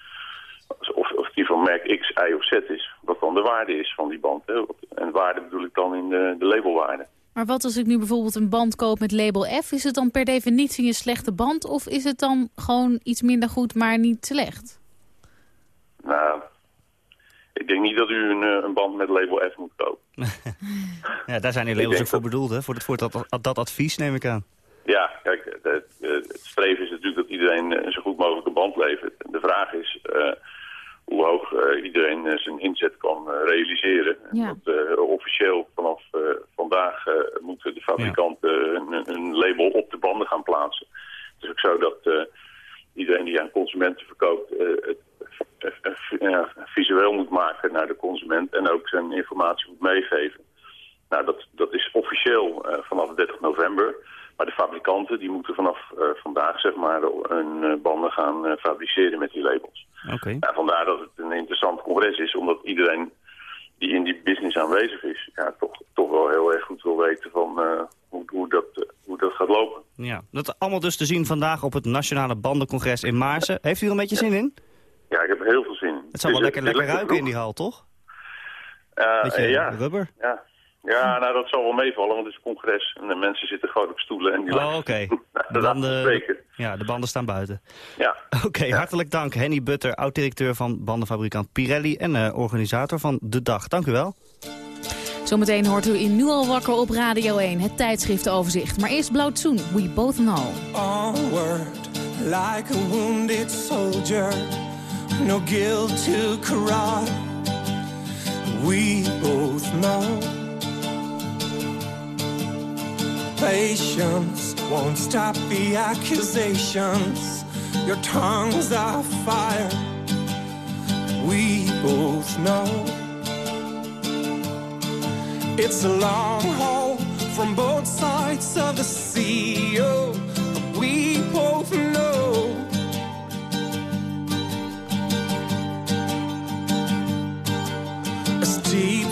of, of die van merk X, Y of Z is, wat dan de waarde is van die band. Hè. En waarde bedoel ik dan in de, de labelwaarde. Maar wat als ik nu bijvoorbeeld een band koop met label F? Is het dan per definitie een slechte band? Of is het dan gewoon iets minder goed, maar niet slecht? Nou, ik denk niet dat u een, eh, een band met label F moet kopen. *laughs* Ja, daar zijn die labels ook voor bedoeld, hè? Voor, het, voor dat, dat advies neem ik aan. Ja, kijk, het, streven is natuurlijk dat iedereen een zo goed mogelijke band levert. De vraag is eh, hoe hoog eh, iedereen eh, zijn inzet kan eh, realiseren. Ja. Dat, eh, officieel vanaf eh, vandaag eh, moeten de fabrikanten een, een label op de banden gaan plaatsen. Het is ook zo dat eh, iedereen die aan consumenten verkoopt eh, het visueel moet maken naar de consument en ook zijn informatie moet meegeven. Nou, dat, dat is officieel eh, vanaf 30 november. Maar de fabrikanten die moeten vanaf eh, vandaag zeg maar hun eh, banden gaan eh, fabriceren met die labels. Oké. Vandaar dat het een interessant congres is, omdat iedereen die in die business aanwezig is, ja, toch, toch wel heel erg goed wil weten van hoe, hoe, dat, hoe dat gaat lopen. Ja, dat allemaal dus te zien vandaag op het Nationale Bandencongres in Maarsen. Heeft u er een beetje zin in? Ja, ik heb er heel veel zin in. Het zal wel lekker, lekker ruiken in die hal, toch? Eh, Beetje ja. rubber? Ja. Ja, nou dat zal wel meevallen, want het is een congres en de mensen zitten gewoon op stoelen en die Oh, oké. de De banden, spreken. ja, de banden staan buiten. Ja. Oké, hartelijk dank. Henny Butter, oud-directeur van bandenfabrikant Pirelli... en eh, organisator van De Dag. Dank u wel. Zometeen hoort u in Nu al wakker op Radio 1, het tijdschriftenoverzicht. Maar eerst Blauw Tsoen, We Both Know. onward like a wounded soldier. No guilt to cry. We both know. Patience won't stop the accusations. Your tongues are fire. We both know. It's a long haul from both sides of the sea. Oh, we both know. A steep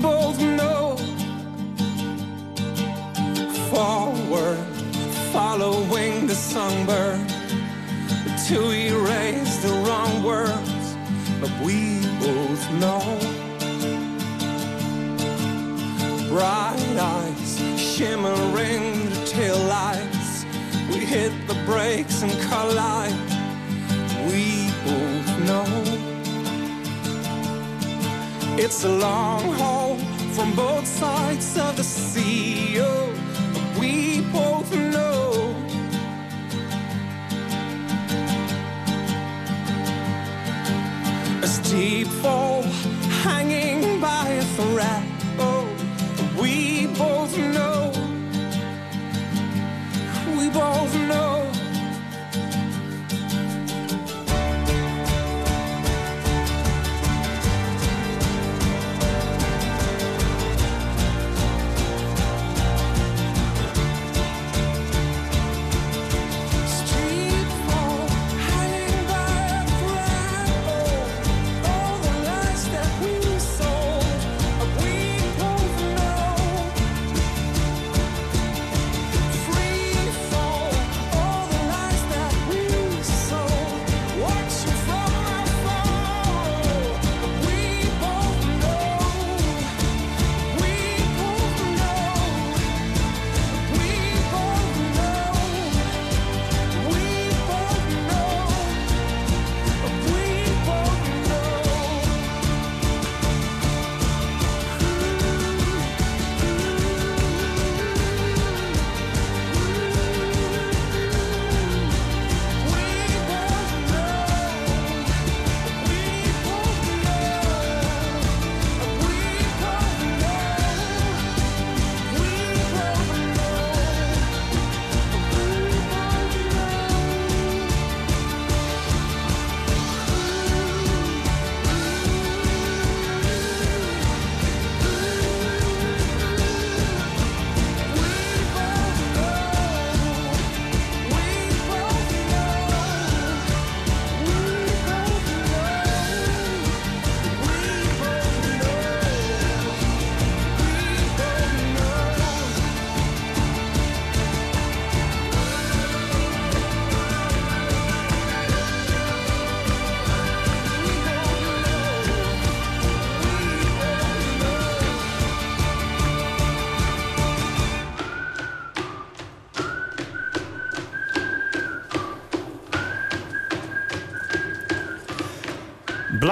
both know. Forward, following the songbird to erase the wrong words, but we both know. Bright eyes shimmering the tail lights. We hit the brakes and collide. We both know. It's a long haul from both sides of the sea. Oh, but we both know. A steep fall hanging by a threat. Oh, we both know. We both know.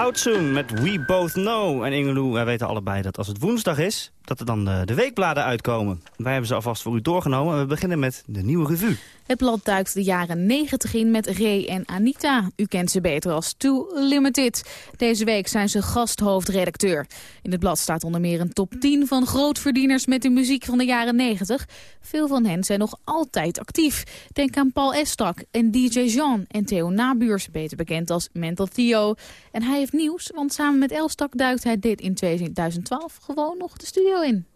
Blauwtsoen met We Both Know. En Ingeloe, wij weten allebei dat als het woensdag is... dat er dan de, de weekbladen uitkomen. Wij hebben ze alvast voor u doorgenomen. En we beginnen met de nieuwe revue. Het blad duikt de jaren 90 in met Ray en Anita. U kent ze beter als Too Limited. Deze week zijn ze gasthoofdredacteur. In het blad staat onder meer een top 10 van grootverdieners met de muziek van de jaren 90. Veel van hen zijn nog altijd actief. Denk aan Paul Estak en DJ Jean en Theo Nabuurs, beter bekend als Mental Theo. En hij heeft nieuws, want samen met Elstak duikt hij dit in 2012 gewoon nog de studio in.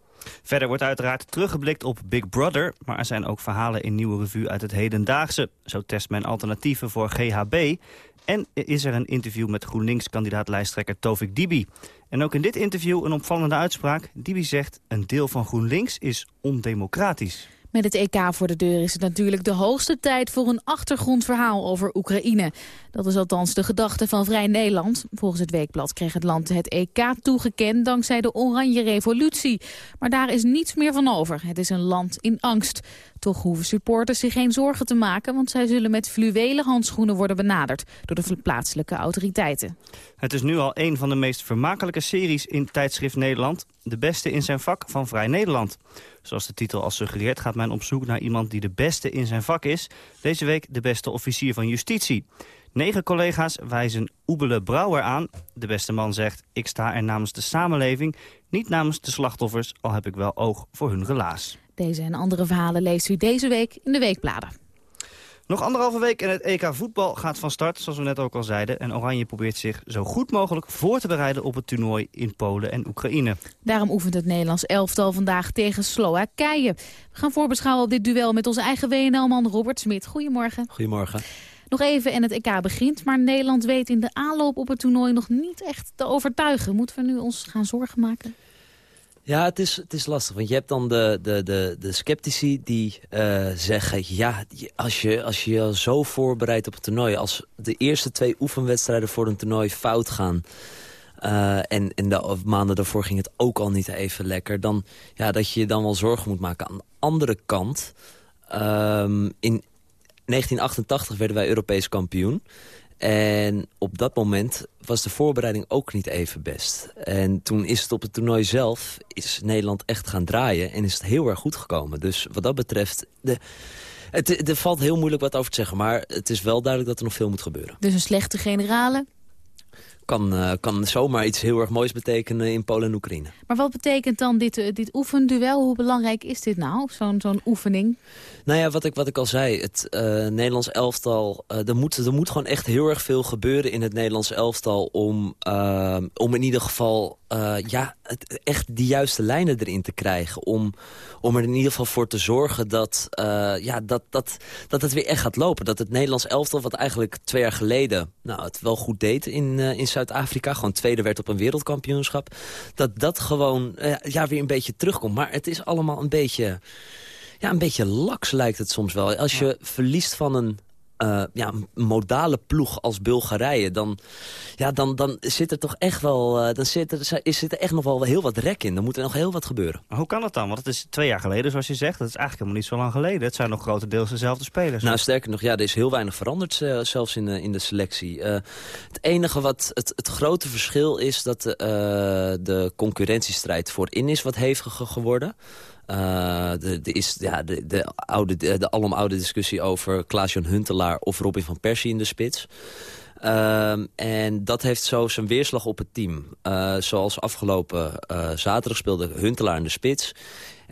Verder wordt uiteraard teruggeblikt op Big Brother... maar er zijn ook verhalen in Nieuwe Revue uit het hedendaagse. Zo test men alternatieven voor GHB... en is er een interview met GroenLinks-kandidaat lijsttrekker Tovik Dibi. En ook in dit interview een opvallende uitspraak. Dibi zegt, een deel van GroenLinks is ondemocratisch. Met het EK voor de deur is het natuurlijk de hoogste tijd voor een achtergrondverhaal over Oekraïne. Dat is althans de gedachte van Vrij Nederland. Volgens het Weekblad kreeg het land het EK toegekend dankzij de Oranje Revolutie. Maar daar is niets meer van over. Het is een land in angst. Toch hoeven supporters zich geen zorgen te maken, want zij zullen met fluwelen handschoenen worden benaderd door de plaatselijke autoriteiten. Het is nu al een van de meest vermakelijke series in tijdschrift Nederland. De beste in zijn vak van Vrij Nederland. Zoals de titel al suggereert gaat men op zoek naar iemand die de beste in zijn vak is. Deze week de beste officier van justitie. Negen collega's wijzen Oebele Brouwer aan. De beste man zegt, ik sta er namens de samenleving, niet namens de slachtoffers, al heb ik wel oog voor hun relaas. Deze en andere verhalen leest u deze week in de Weekbladen. Nog anderhalve week en het EK voetbal gaat van start, zoals we net ook al zeiden. En Oranje probeert zich zo goed mogelijk voor te bereiden op het toernooi in Polen en Oekraïne. Daarom oefent het Nederlands elftal vandaag tegen Slowakije. We gaan voorbeschouwen op dit duel met onze eigen WNL-man Robert Smit. Goedemorgen. Goedemorgen. Nog even en het EK begint, maar Nederland weet in de aanloop op het toernooi nog niet echt te overtuigen. Moeten we nu ons gaan zorgen maken? Ja, het is, het is lastig. Want je hebt dan de, de, de, de sceptici die uh, zeggen... ja, als je, als je zo voorbereidt op het toernooi... als de eerste twee oefenwedstrijden voor een toernooi fout gaan... Uh, en, en de maanden daarvoor ging het ook al niet even lekker... dan ja, dat je je dan wel zorgen moet maken. Aan de andere kant... Um, in 1988 werden wij Europees kampioen. En op dat moment was de voorbereiding ook niet even best. En toen is het op het toernooi zelf, is Nederland echt gaan draaien... en is het heel erg goed gekomen. Dus wat dat betreft... De, het, valt heel moeilijk wat over te zeggen, maar het is wel duidelijk dat er nog veel moet gebeuren. Dus een slechte generale? Kan, uh, kan zomaar iets heel erg moois betekenen in Polen en Oekraïne. Maar wat betekent dan dit, uh, dit oefenduel? Hoe belangrijk is dit nou, zo'n zo'n oefening? Nou ja, wat ik, wat ik al zei, het uh, Nederlands elftal... er, moet, er moet gewoon echt heel erg veel gebeuren in het Nederlands elftal... om, om in ieder geval ja, het, echt die juiste lijnen erin te krijgen. Om, om er in ieder geval voor te zorgen dat, ja, dat, dat, dat het weer echt gaat lopen. Dat het Nederlands elftal, wat eigenlijk twee jaar geleden... nou, het wel goed deed in, in Zuid-Afrika... gewoon tweede werd op een wereldkampioenschap... dat dat gewoon ja, weer een beetje terugkomt. Maar het is allemaal een beetje... Ja, een beetje laks lijkt het soms wel. Als je verliest van een uh, ja, een modale ploeg als Bulgarije... dan, ja, dan, dan zit er toch echt wel... Uh, dan zit er, zit er echt nog wel heel wat rek in. Dan moet er nog heel wat gebeuren. Maar hoe kan dat dan? Want het is twee jaar geleden, zoals je zegt. Dat is eigenlijk helemaal niet zo lang geleden. Het zijn nog grotendeels dezelfde spelers. Nou, sterker nog, ja, er is heel weinig veranderd... Uh, zelfs in, in de selectie. het enige wat... Het, het grote verschil is dat de concurrentiestrijd voorin is wat heviger geworden... Uh, de, de, is ja, de, de, oude, de, de oude discussie over Klaas-Jan Huntelaar of Robin van Persie in de spits. Uh, en dat heeft zo zijn weerslag op het team. Uh, zoals afgelopen zaterdag speelde Huntelaar in de spits.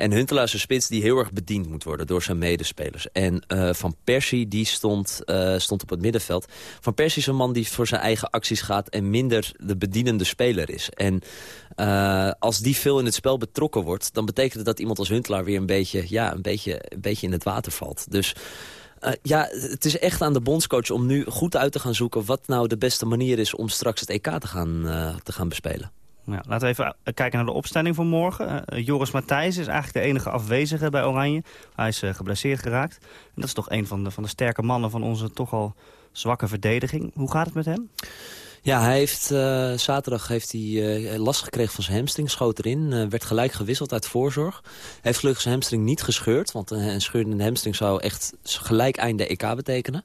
En Huntelaar is een spits die heel erg bediend moet worden door zijn medespelers. En uh, Van Persie die stond, uh, stond op het middenveld. Van Persie is een man die voor zijn eigen acties gaat en minder de bedienende speler is. En uh, als die veel in het spel betrokken wordt... dan betekent het dat iemand als Huntelaar weer een beetje, ja, een beetje, een beetje in het water valt. Dus... Ja, het is echt aan de bondscoach om nu goed uit te gaan zoeken... wat nou de beste manier is om straks het EK te gaan, te gaan bespelen. Ja, laten we even kijken naar de opstelling van morgen. Uh, Joris Matthijs is eigenlijk de enige afwezige bij Oranje. Hij is geblesseerd geraakt. En dat is toch een van de, van de sterke mannen van onze toch al zwakke verdediging. Hoe gaat het met hem? Ja, hij heeft, zaterdag heeft hij last gekregen van zijn hamstring, schoot erin. Werd gelijk gewisseld uit voorzorg. Hij heeft gelukkig zijn hamstring niet gescheurd. Want een scheur in de hamstring zou echt gelijk einde EK betekenen.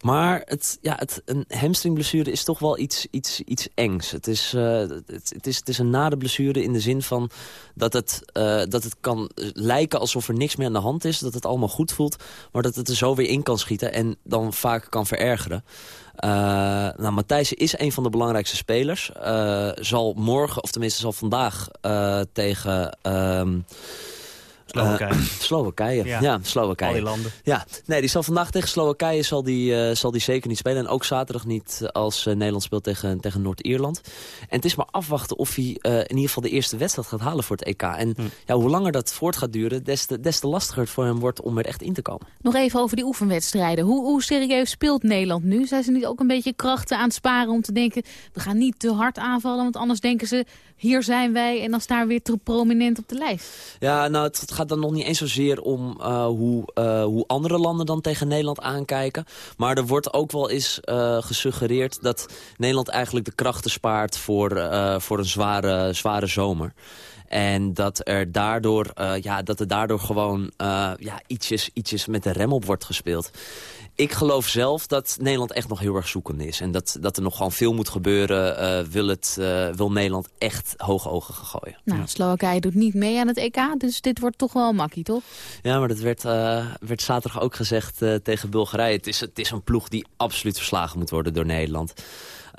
Maar het, ja, het, een hamstringblessure is toch wel iets, iets, iets engs. Het is, het, het, is, het is een nade blessure in de zin van dat het, dat het kan lijken alsof er niks meer aan de hand is. Dat het allemaal goed voelt. Maar dat het er zo weer in kan schieten en dan vaak kan verergeren. Uh, nou, Matthijs is een van de belangrijkste spelers. Zal morgen, of tenminste zal vandaag tegen... Uh, Slowakije. Uh, *clears throat* Slowakije, ja. ja. Slowakije. Al die landen. Ja, nee, die zal vandaag tegen Slowakije zal die, uh, zal die zeker niet spelen. En ook zaterdag niet als uh, Nederland speelt tegen, tegen Noord-Ierland. En het is maar afwachten of hij in ieder geval de eerste wedstrijd gaat halen voor het EK. En hm. ja, hoe langer dat voort gaat duren, des te, des te lastiger het voor hem wordt om er echt in te komen. Nog even over die oefenwedstrijden. Hoe, hoe serieus speelt Nederland nu? Zijn ze niet ook een beetje krachten aan het sparen om te denken... we gaan niet te hard aanvallen, want anders denken ze... hier zijn wij en dan staan we weer te prominent op de lijst. Ja, nou, het, gaat dan nog niet eens zozeer om uh, hoe, uh, hoe andere landen dan tegen Nederland aankijken. Maar er wordt ook wel eens uh, gesuggereerd dat Nederland eigenlijk de krachten spaart voor, voor een zware, zware zomer. En dat er daardoor, ja, dat er daardoor gewoon ja, ietsjes, ietsjes met de rem op wordt gespeeld ik geloof zelf dat Nederland echt nog heel erg zoekende is. En dat, dat er nog gewoon veel moet gebeuren. Uh, wil, het, uh, wil Nederland echt hoge ogen gaan gooien. Nou, Slowakije doet niet mee aan het EK. Dus dit wordt toch wel makkie, toch? Ja, maar dat werd, uh, werd zaterdag ook gezegd tegen Bulgarije. Het is, het is een ploeg die absoluut verslagen moet worden door Nederland.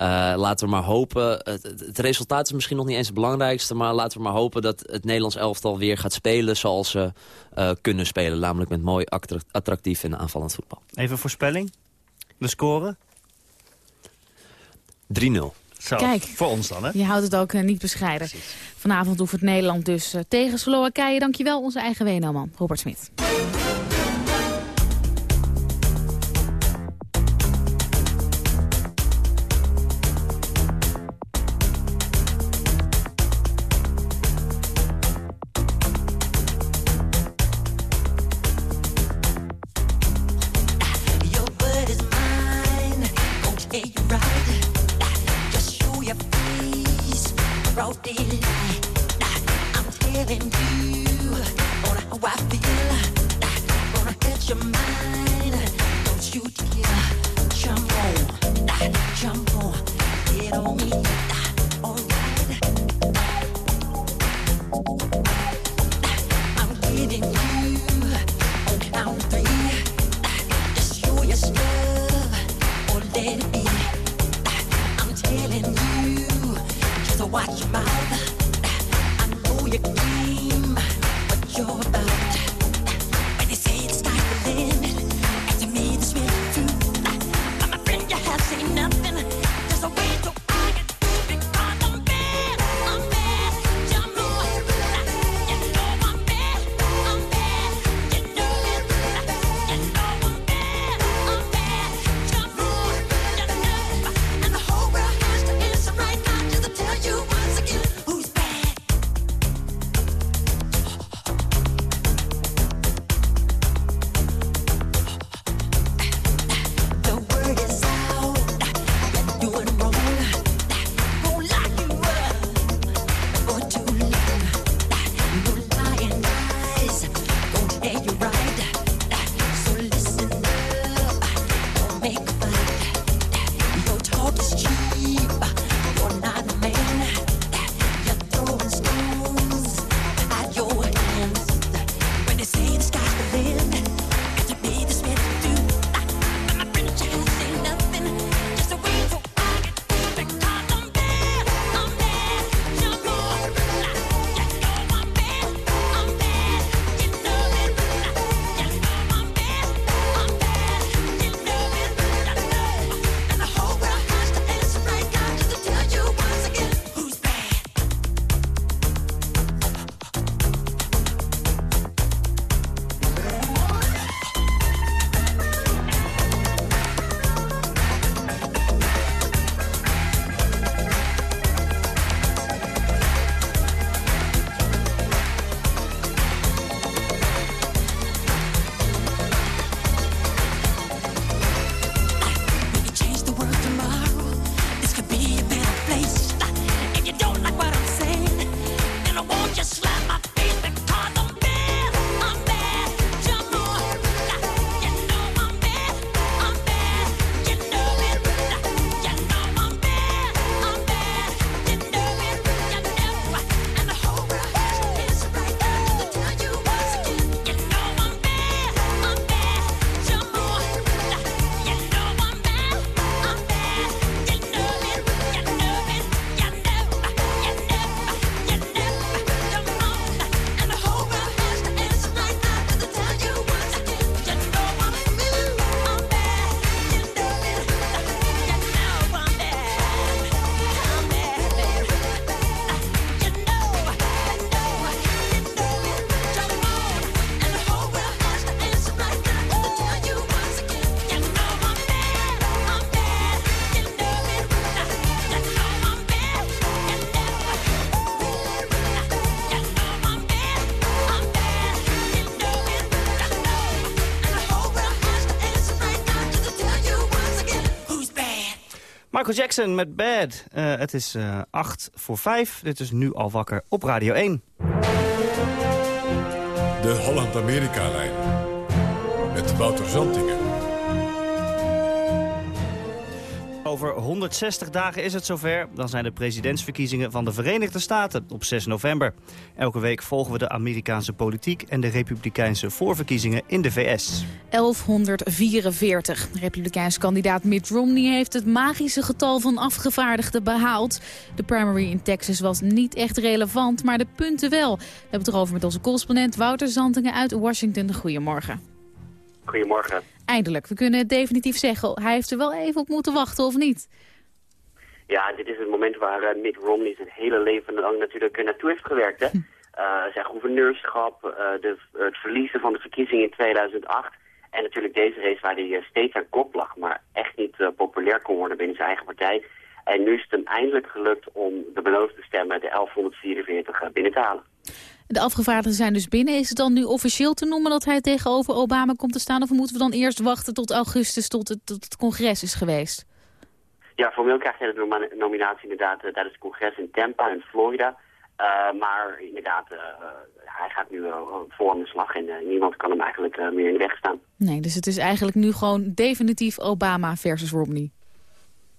Uh, laten we maar hopen, het, het, resultaat is misschien nog niet eens het belangrijkste... maar laten we maar hopen dat het Nederlands elftal weer gaat spelen zoals ze uh, kunnen spelen. Namelijk met mooi attractief en aanvallend voetbal. Even voorspelling? De score? 3-0. Zo, Kijk, voor ons dan, hè? Je houdt het ook uh, niet bescheiden. Precies. Vanavond oefent Nederland dus tegen Slowakije. Dankjewel, onze eigen WNL-man, Robert Smit. make Michael Jackson met Bad. Uh, het is uh, 8 voor 5. Dit is nu al wakker op Radio 1. De Holland-Amerika-lijn. Met Wouter Zantingen. Over 160 dagen is het zover. Dan zijn de presidentsverkiezingen van de Verenigde Staten op 6 november. Elke week volgen we de Amerikaanse politiek en de republikeinse voorverkiezingen in de VS. 1144. Republikeinse kandidaat Mitt Romney heeft het magische getal van afgevaardigden behaald. De primary in Texas was niet echt relevant, maar de punten wel. We hebben het erover met onze correspondent Wouter Zantingen uit Washington. Goedemorgen. Goedemorgen. Eindelijk, we kunnen definitief zeggen. Hij heeft er wel even op moeten wachten, of niet? Ja, dit is het moment waar uh, Mitt Romney zijn hele leven lang natuurlijk uh, naartoe heeft gewerkt. Hè? Uh, zijn gouverneurschap, de, het verliezen van de verkiezingen in 2008... en natuurlijk deze race waar hij steeds aan kop lag... maar echt niet populair kon worden binnen zijn eigen partij. En nu is het hem eindelijk gelukt om de beloofde stemmen, de 1144, binnen te halen. De afgevaardigden zijn dus binnen. Is het dan nu officieel te noemen dat hij tegenover Obama komt te staan? Of moeten we dan eerst wachten tot augustus, tot het, tot het congres is geweest? Ja, formeel krijgt hij de nominatie inderdaad uh, tijdens het congres in Tampa in Florida. Uh, maar inderdaad, uh, hij gaat nu vol aan de slag en niemand kan hem eigenlijk meer in de weg staan. Nee, dus het is eigenlijk nu gewoon definitief Obama versus Romney.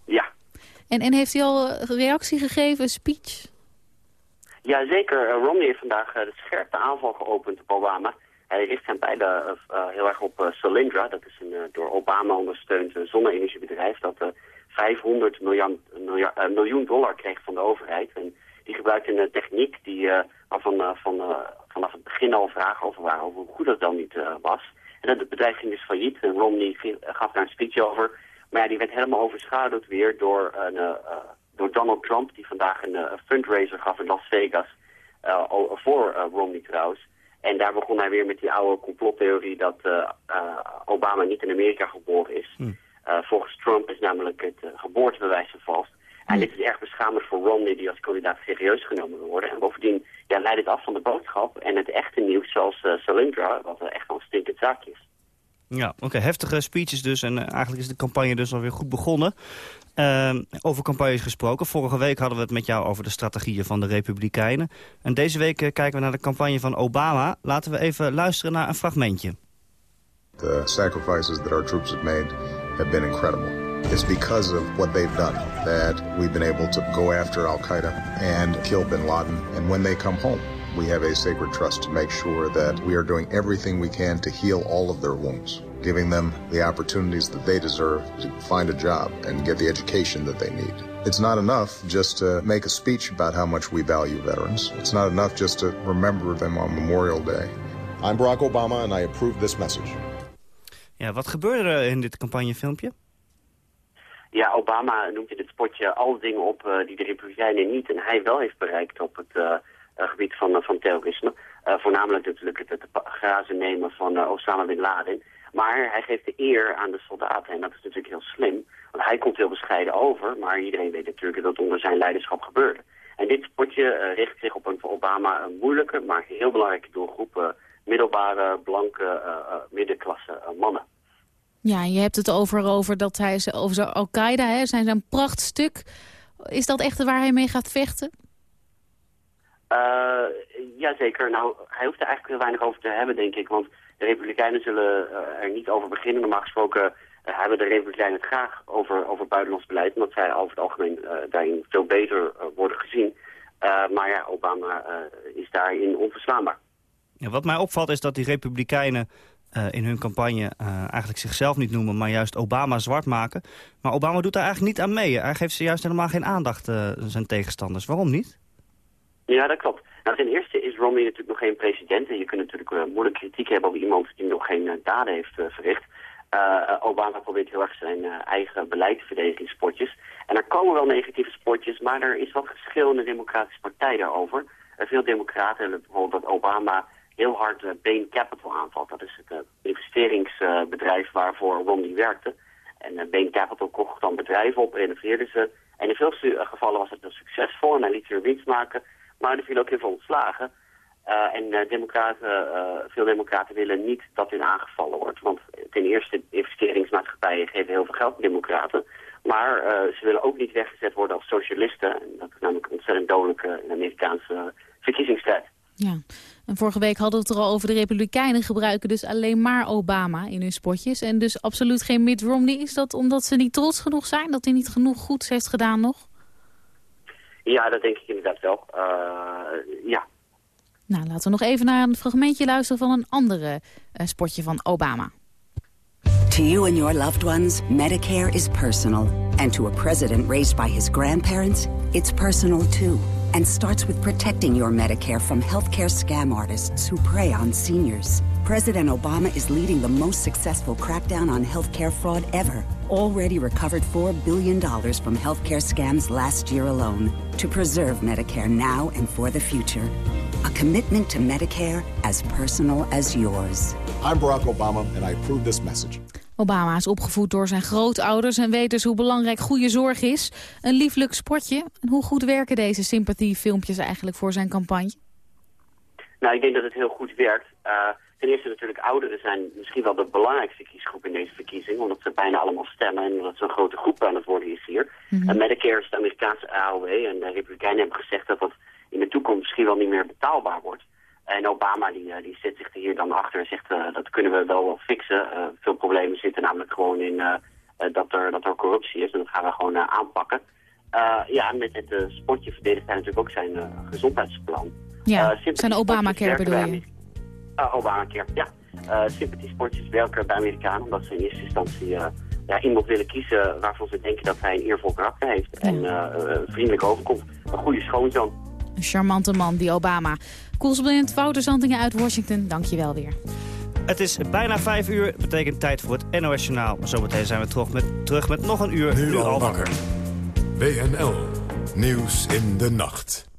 Ja. En, en heeft hij al reactie gegeven, speech? Jazeker, uh, Romney heeft vandaag uh, de scherpe aanval geopend op Obama. Hij richt zijn pijlen uh, heel erg op Solyndra. Dat is een door Obama ondersteund zonne-energiebedrijf dat 500 miljoen, miljoen dollar kreeg van de overheid. En die gebruikt een techniek die, waarvan van, vanaf het begin al vragen over waren hoe goed dat dan niet was. En dat het bedrijf ging dus failliet en Romney gaf daar een speech over. Maar ja, die werd helemaal overschaduwd weer door een door Donald Trump, die vandaag een, een fundraiser gaf in Las Vegas. Uh, voor uh, Romney trouwens. En daar begon hij weer met die oude complottheorie dat uh, Obama niet in Amerika geboren is. Hm. volgens Trump is namelijk het geboortebewijs vervalst. En hm. dit is erg beschamend voor Romney die als kandidaat serieus genomen wil worden. En bovendien ja, leidt het af van de boodschap en het echte nieuws zoals Solyndra, wat echt wel een stinkend zaakje is. Ja, oké. Heftige speeches dus. En eigenlijk is de campagne dus alweer goed begonnen. Uh, over campagnes gesproken. Vorige week hadden we het met jou over de strategieën van de Republikeinen. En deze week uh, kijken we naar de campagne van Obama. Laten we even luisteren naar een fragmentje. The sacrifices that our troops have made have been incredible. It's because of what they've done that we've been able to go after Al-Qaeda and kill bin Laden. And when they come home, we have a sacred trust to make sure that we are doing everything we can to heal all of their wounds giving them the opportunities that they deserve to find a job and get the education that they need. It's not enough just to make a speech about how much we value veterans. It's not enough just to remember them on Memorial Day. I'm Barack Obama and I approve this message. Ja, wat gebeurde er in dit campagnefilmpje? Ja, Obama noemt in dit spotje alle dingen op uh, die de Republikeinen niet en hij wel heeft bereikt op het uh, gebied van, van terrorisme. Uh, voornamelijk natuurlijk het, het grazen nemen van Osama Bin Laden. Maar hij geeft de eer aan de soldaten en dat is natuurlijk heel slim. Want hij komt heel bescheiden over, maar iedereen weet natuurlijk dat onder zijn leiderschap gebeurde. En dit spotje uh, richt zich op een voor Obama een moeilijke, maar heel belangrijke doelgroep. Middelbare, blanke, middenklasse mannen. Ja, je hebt het over, over dat hij over Al-Qaeda, zijn zijn prachtstuk. Is dat echt waar hij mee gaat vechten? Jazeker. Nou, hij hoeft er eigenlijk heel weinig over te hebben, denk ik. Want de Republikeinen zullen eh, er niet over beginnen. Normaal gesproken eh, hebben de Republikeinen het graag over, over buitenlands beleid. Omdat zij over het algemeen uh, daarin veel beter worden gezien. maar ja, Obama is daarin onverslaanbaar. Ja, wat mij opvalt is dat die Republikeinen in hun campagne eigenlijk zichzelf niet noemen, maar juist Obama zwart maken. Maar Obama doet daar eigenlijk niet aan mee. Hij geeft ze juist helemaal geen aandacht, zijn tegenstanders. Waarom niet? Ja, dat klopt. Nou, ten eerste is Romney natuurlijk nog geen president. En je kunt natuurlijk uh, moeilijk kritiek hebben op iemand die nog geen uh, daden heeft uh, verricht. Obama probeert heel erg zijn eigen beleid te verdedigen in spotjes. En er komen wel negatieve spotjes, maar er is wat geschil in de Democratische Partij daarover. veel democraten hebben bijvoorbeeld dat Obama heel hard Bain Capital aanvalt. Dat is het investeringsbedrijf waarvoor Romney werkte. En Bain Capital kocht dan bedrijven op, renoveerde ze. En in veel gevallen was het een succesvol en hij liet ze winst maken... Maar er viel ook heel veel ontslagen. Uh, en uh, democraten, uh, veel democraten willen niet dat hun aangevallen wordt. Want ten eerste, investeringsmaatschappijen geven heel veel geld aan democraten. Maar ze willen ook niet weggezet worden als socialisten. En dat is namelijk ontzettend dodelijk in de Amerikaanse verkiezingstijd. Ja, en vorige week hadden we het er al over de Republikeinen gebruiken dus alleen maar Obama in hun spotjes. En dus absoluut geen Mitt Romney. Is dat omdat ze niet trots genoeg zijn? Dat hij niet genoeg goeds heeft gedaan nog? Ja, dat denk ik inderdaad wel. Uh, ja. Nou, laten we nog even naar een fragmentje luisteren van een andere uh, spotje van Obama. To you and your loved ones, Medicare is personal. And to a president raised by his grandparents, it's personal too. And starts with protecting your Medicare from healthcare scam artists who prey on seniors. President Obama is leading the most successful crackdown on healthcare fraud ever. Already recovered $4 billion from healthcare scams last year alone to preserve Medicare now and for the future. A commitment to Medicare as personal as yours. I'm Barack Obama and I approve this message. Obama is opgevoed door zijn grootouders en weet dus hoe belangrijk goede zorg is. Een lieflijk sportje. En hoe goed werken deze sympathiefilmpjes eigenlijk voor zijn campagne? Nou, ik denk dat het heel goed werkt. Uh, ten eerste natuurlijk ouderen zijn misschien wel de belangrijkste kiesgroep in deze verkiezing. Omdat ze bijna allemaal stemmen en omdat ze een grote groep aan het worden is hier. Mm en Medicare is de Amerikaanse AOW en de Republikeinen hebben gezegd dat dat in de toekomst misschien wel niet meer betaalbaar wordt. En Obama die, eh, die zet zich er hier dan achter en zegt uh, dat kunnen we wel fixen. Uh, veel problemen zitten namelijk gewoon in dat, er, dat er corruptie is en dat gaan we gewoon aanpakken. ja, met het sportje verdedigt hij natuurlijk ook zijn gezondheidsplan. Ja, zijn Obamacare bedoel je? Obamacare, ja. sympathie sportjes werken bij Amerikanen omdat ze in eerste instantie ja, iemand willen kiezen waarvan ze denken dat hij een eervol karakter heeft. En vriendelijk overkomt. Een goede schoonzoon. Een charmante man, die Obama. Correspondent Wouter Zantingen uit Washington, dank je wel weer. Het is bijna vijf uur, betekent tijd voor het NOS Journaal. Zometeen zijn we terug met, terug met nog een uur. Nu, al wakker. WNL. Nieuws in de nacht.